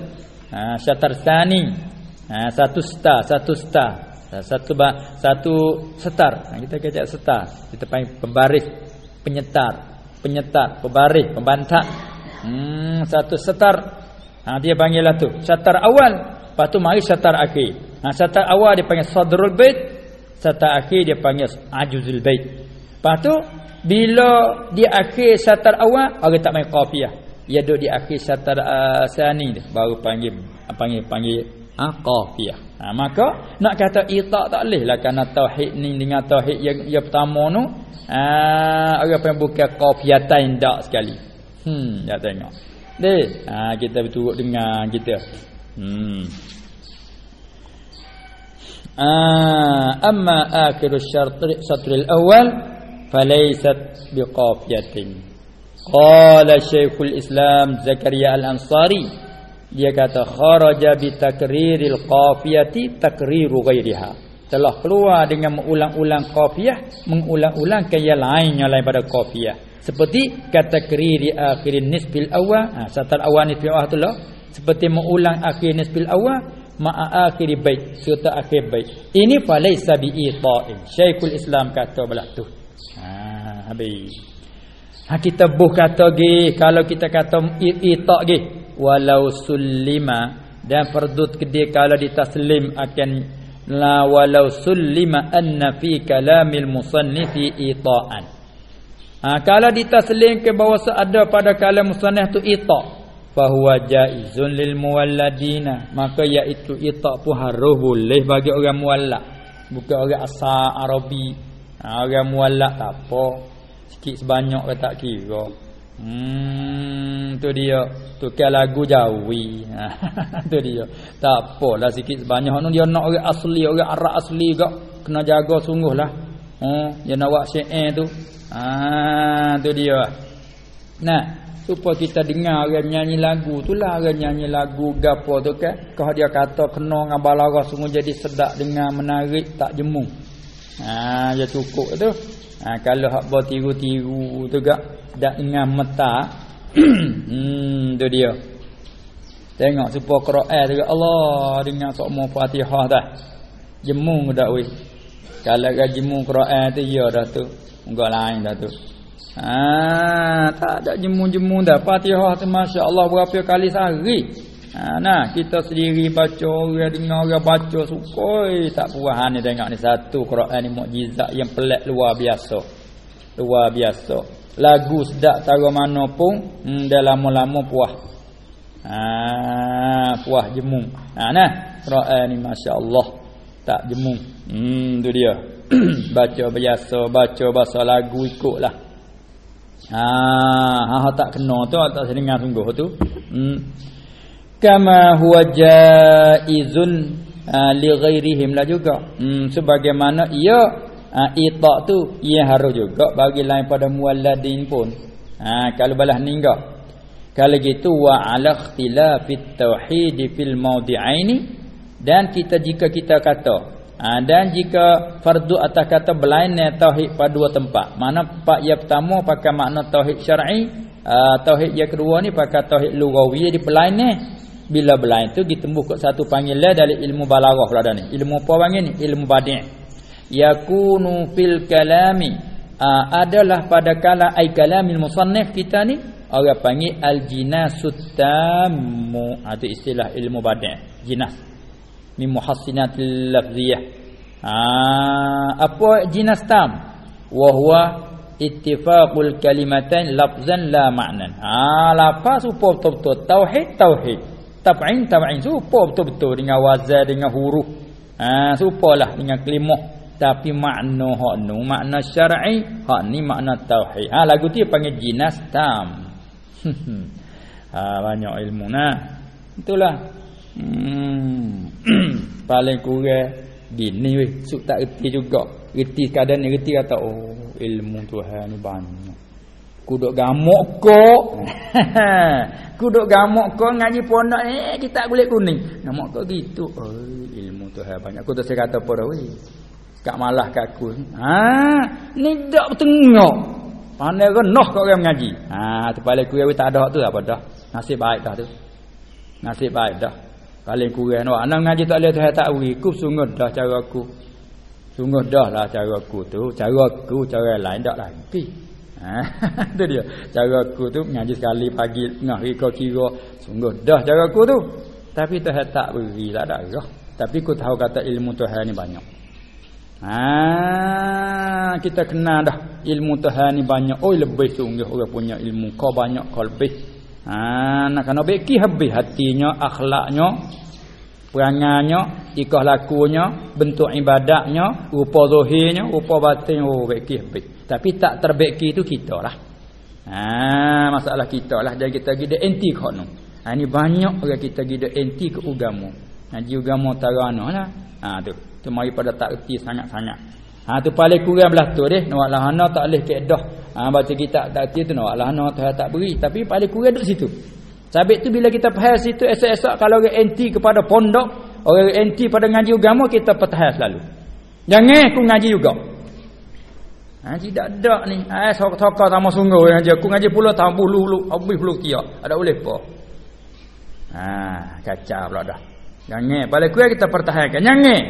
Ha syatar tsani. Ha satu sta, satu sta. Satu ba, satu setar. Ha, kita kecak setar. Kita panggil pembaris, penyetar, penyetar, pembaris, pembantak. Hmm satu setar. Ha dia panggil lah tu. Syatar awal. Lepas tu mari syatar akhir. Ha syatar awal dia panggil sadrul bait, syatar akhir dia panggil ajuzul bait. Lepas tu bila di akhir syatar awal orang tak main qafiyah. Ia duduk di akhir syatar uh, sani dia baru panggil panggil panggil ha, qafiyah. Ha, maka nak kata ita tak leh lah kerana tauhid ni dengan tauhid yang, yang pertama tu ah uh, orang pun bukan qafiyatain dak sekali. Hmm, dah tengok. Deh, ha, kita betul dengan kita. Hmm. Ah, amma akhiru syartri satril awal falaysat biqafiyatin. Qala syaikhul islam zakaria al-ansari dia kata kharaja bi takriril qafiyati takriru ghairiha. Telah keluar dengan mengulang-ulang qafiyah mengulang-ulang kaya lain yang lain pada qafiyah. Seperti kata kriri akhirin nisbil ah, awal ha, satar awal nisbil awal lah. seperti mengulang akhir nisbil awal ma'a akhir bait serta akhir bait. Ini falaisa bi ita'in syekhul islam kata belah tu. Ha habis. Ha kita buh kata ge kalau kita kata ita' ge walau sulima dan fardut kedai kalau ditaslim akan la walau sulima anna fi kalamil musannifi ita'an. Ha kalau ditaslim ke bahawa ada pada kalam musannif tu ita' fahuwa jaizun lil muwalladina. Maka iaitu ita pun harus boleh bagi orang muwallad bukan orang asal arabi. Ha, orang muwallad tak apa. Sikit sebanyak ke tak kira. Hmm tu dia. Tukar lagu jawi. Ha, tu dia. Tak apalah sikit sebanyak. Nu dia nak orang asli orang arab asli gak kena jaga sungguhlah oh dia nak buat syair tu. Ha tu dia. Nah, supaya kita dengar orang nyanyi lagu tu lah orang nyanyi lagu gapo tu kan. Kau dia kata kena dengan balara sungguh jadi sedap dengar menarik tak jemu. Ha, ya cukup tu. Ha, kalau hak buat tiru-tiru tu gak dak dengar mata. hmm, tu dia. Tengok supaya Quran tu Allah dengar sokmo Fatihah dah. Jemu dak weh. Kalau gak jemu Quran tu ya dah tu. Enggak lain dah tu. Ha, tak ada jemu-jemu dah. Fatihah tu masya-Allah berapa kali sehari. Ha, nah, kita sendiri baca, orang dengar orang baca sukoi tak puas ni tengok ni satu Quran ni mukjizat yang pelik luar biasa. Luar biasa. Lagu sedap tara mana pun hmm, dah lama-lama puas. Ha, puas jemu. Ha, nah, Quran ni masya-Allah tak jemu. Hmm, tu dia. baca biasa, baca bahasa lagu ikutlah. Ha, ha tak kena tu tak sedengar sungguh tu. Hmm. Kama huwa jaizun uh, li ghairihim la juga. Hmm, sebagaimana ia uh, itak tu ia harus juga bagi lain pada mualladin pun. Ha, kalau balah ninggal. Kalau gitu wa ala ikhtilafit tauhid fil mawdi'aini dan kita jika kita kata Ha, dan jika fardu atas kata berlainan tauhid pada dua tempat. Mana pak yang pertama pakai makna tauhid syar'i, uh, tauhid yang kedua ni pakai tauhid lughawi jadi berlainan. Bila berlain tu ditembus ke satu panggilan dari ilmu balaghah pula dah ni. Ilmu apa panggil ni? Ilmu badi'. Yakunu fil kalami uh, adalah pada kala ai kalamil musannif kita ni orang panggil al jinasut tammu. Itu istilah ilmu badi'. Jinas min muhassinatil lafziyah. Ha, apa jinas tam? Wa huwa ittifaqul kalimatain lafzan la ma'nan. Ha lafaz supo betul-betul. Tauhid tauhid. Tab'in tab'in. Supo betul-betul dengan wazan dengan huruf. Ha supolah dengan kelimah. Tapi makna hak nu makna syar'i hak ni makna tauhid. Ha lagu tu panggil jinas tam. Ha banyak ilmu nah. Itulah hmm. Paling kurang gini weh. Suk tak reti juga. Reti keadaan ni reti kata oh ilmu Tuhan ni banyak. Kuduk gamuk ko kuduk gamuk ko ngaji pondok eh, kita kulit kuning. Nama kau gitu. Oh ilmu Tuhan banyak. Aku tu saya kata pada weh kak malah kat aku. Ha? Ni dak tengok. Pandai renah kau orang mengaji ha tu paling kurang tak ada tu apa dah nasib baik dah tu. Nasib baik dah paling kurang. Nak anak ngaji tak Tuhan tak beri. Ku sungguh dah cara aku. Sungguh dah lah cara aku tu. Cara aku cara lain tak lagi ha tu dia. Cara aku tu ngaji sekali pagi tengah hari kau kira. Sungguh dah cara aku tu. Tapi Tuhan tak beri tak ada roh tapi ku tahu kata ilmu Tuhan ni banyak. Ha kita kenal dah. Ilmu Tuhan ni banyak. Oh lebih sungguh orang punya ilmu. Kau banyak kau lebih Ha nak kena beki habis hatinya, akhlaknya, perangainya, ikah lakunya, bentuk ibadahnya, rupa zahirnya, rupa batin oh beki habis. Tapi tak terbeki itu kita lah. Ha masalah kita lah jadi kita gida anti kono. Ha ni banyak orang kita gida anti ke agama. Ngaji agama tarana lah. Ha tu. Tu mari pada tak erti sangat-sangat. Ha tu paling kurang tu deh. Nak lah ana tak leh kedah Ha, baca kitab tak tu nak lah nak Tuhan tak beri tapi paling kurang duduk situ. Sabit tu bila kita faham situ esok-esok kalau orang anti kepada pondok, orang anti pada ngaji agama kita pertahan selalu. Jangan aku ngaji juga. Ha tidak ada ni. Ha sok-sok sama sungguh ngaji aku ngaji pula tahun puluh habis puluh kia. Ada boleh apa? Ha kacau pula dah. Jangan paling kurang kita pertahankan. Jangan.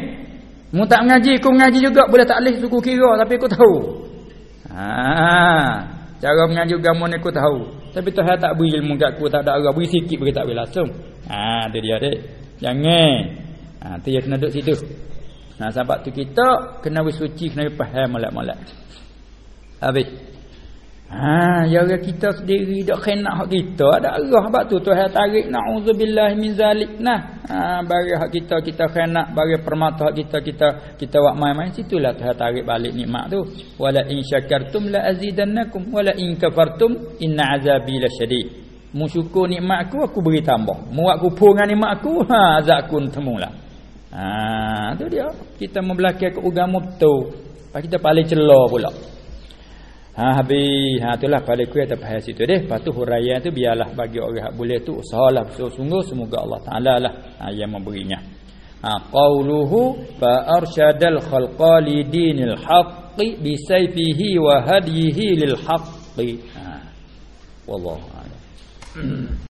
Mu tak ngaji aku ngaji juga boleh tak leh suku kira tapi aku tahu. Ha, cara mengaji agama ni aku tahu. Tapi Tuhan tak beri ilmu kat aku, tak ada arah. Beri sikit beri tak beri langsung. Ha, tu dia dek. Jangan. Ha, tu dia kena duduk situ. Nah, sebab tu kita kena bersuci, kena faham molek-molek. Habis. Ha, jaga kita sendiri dak kena hak kita ada arah sebab tu Tuhan tarik naudzubillah min zalik nah. Ha, bagi hak kita kita kena bagi permata hak kita kita kita buat main-main situlah Tuhan tarik balik nikmat tu. Wala in syakartum la azidannakum wala in kafartum inna azabi lasyadid. Mu syukur nikmat aku aku beri tambah. Mu buat kufur dengan nikmat aku ha azab aku temulah. Ha, tu dia. Kita membelakang ke agama betul. Pak kita paling celah pula. Ha habis ha itulah kuih atas pahal situ deh. Lepas tu huraian tu biarlah bagi orang hak boleh tu usahalah sungguh semoga Allah Taala lah ha, yang memberinya. Ha qauluhu fa arsyadal khalqa li dinil haqqi bi sayfihi wa hadyihi lil haqqi. Ha wallahu a'lam.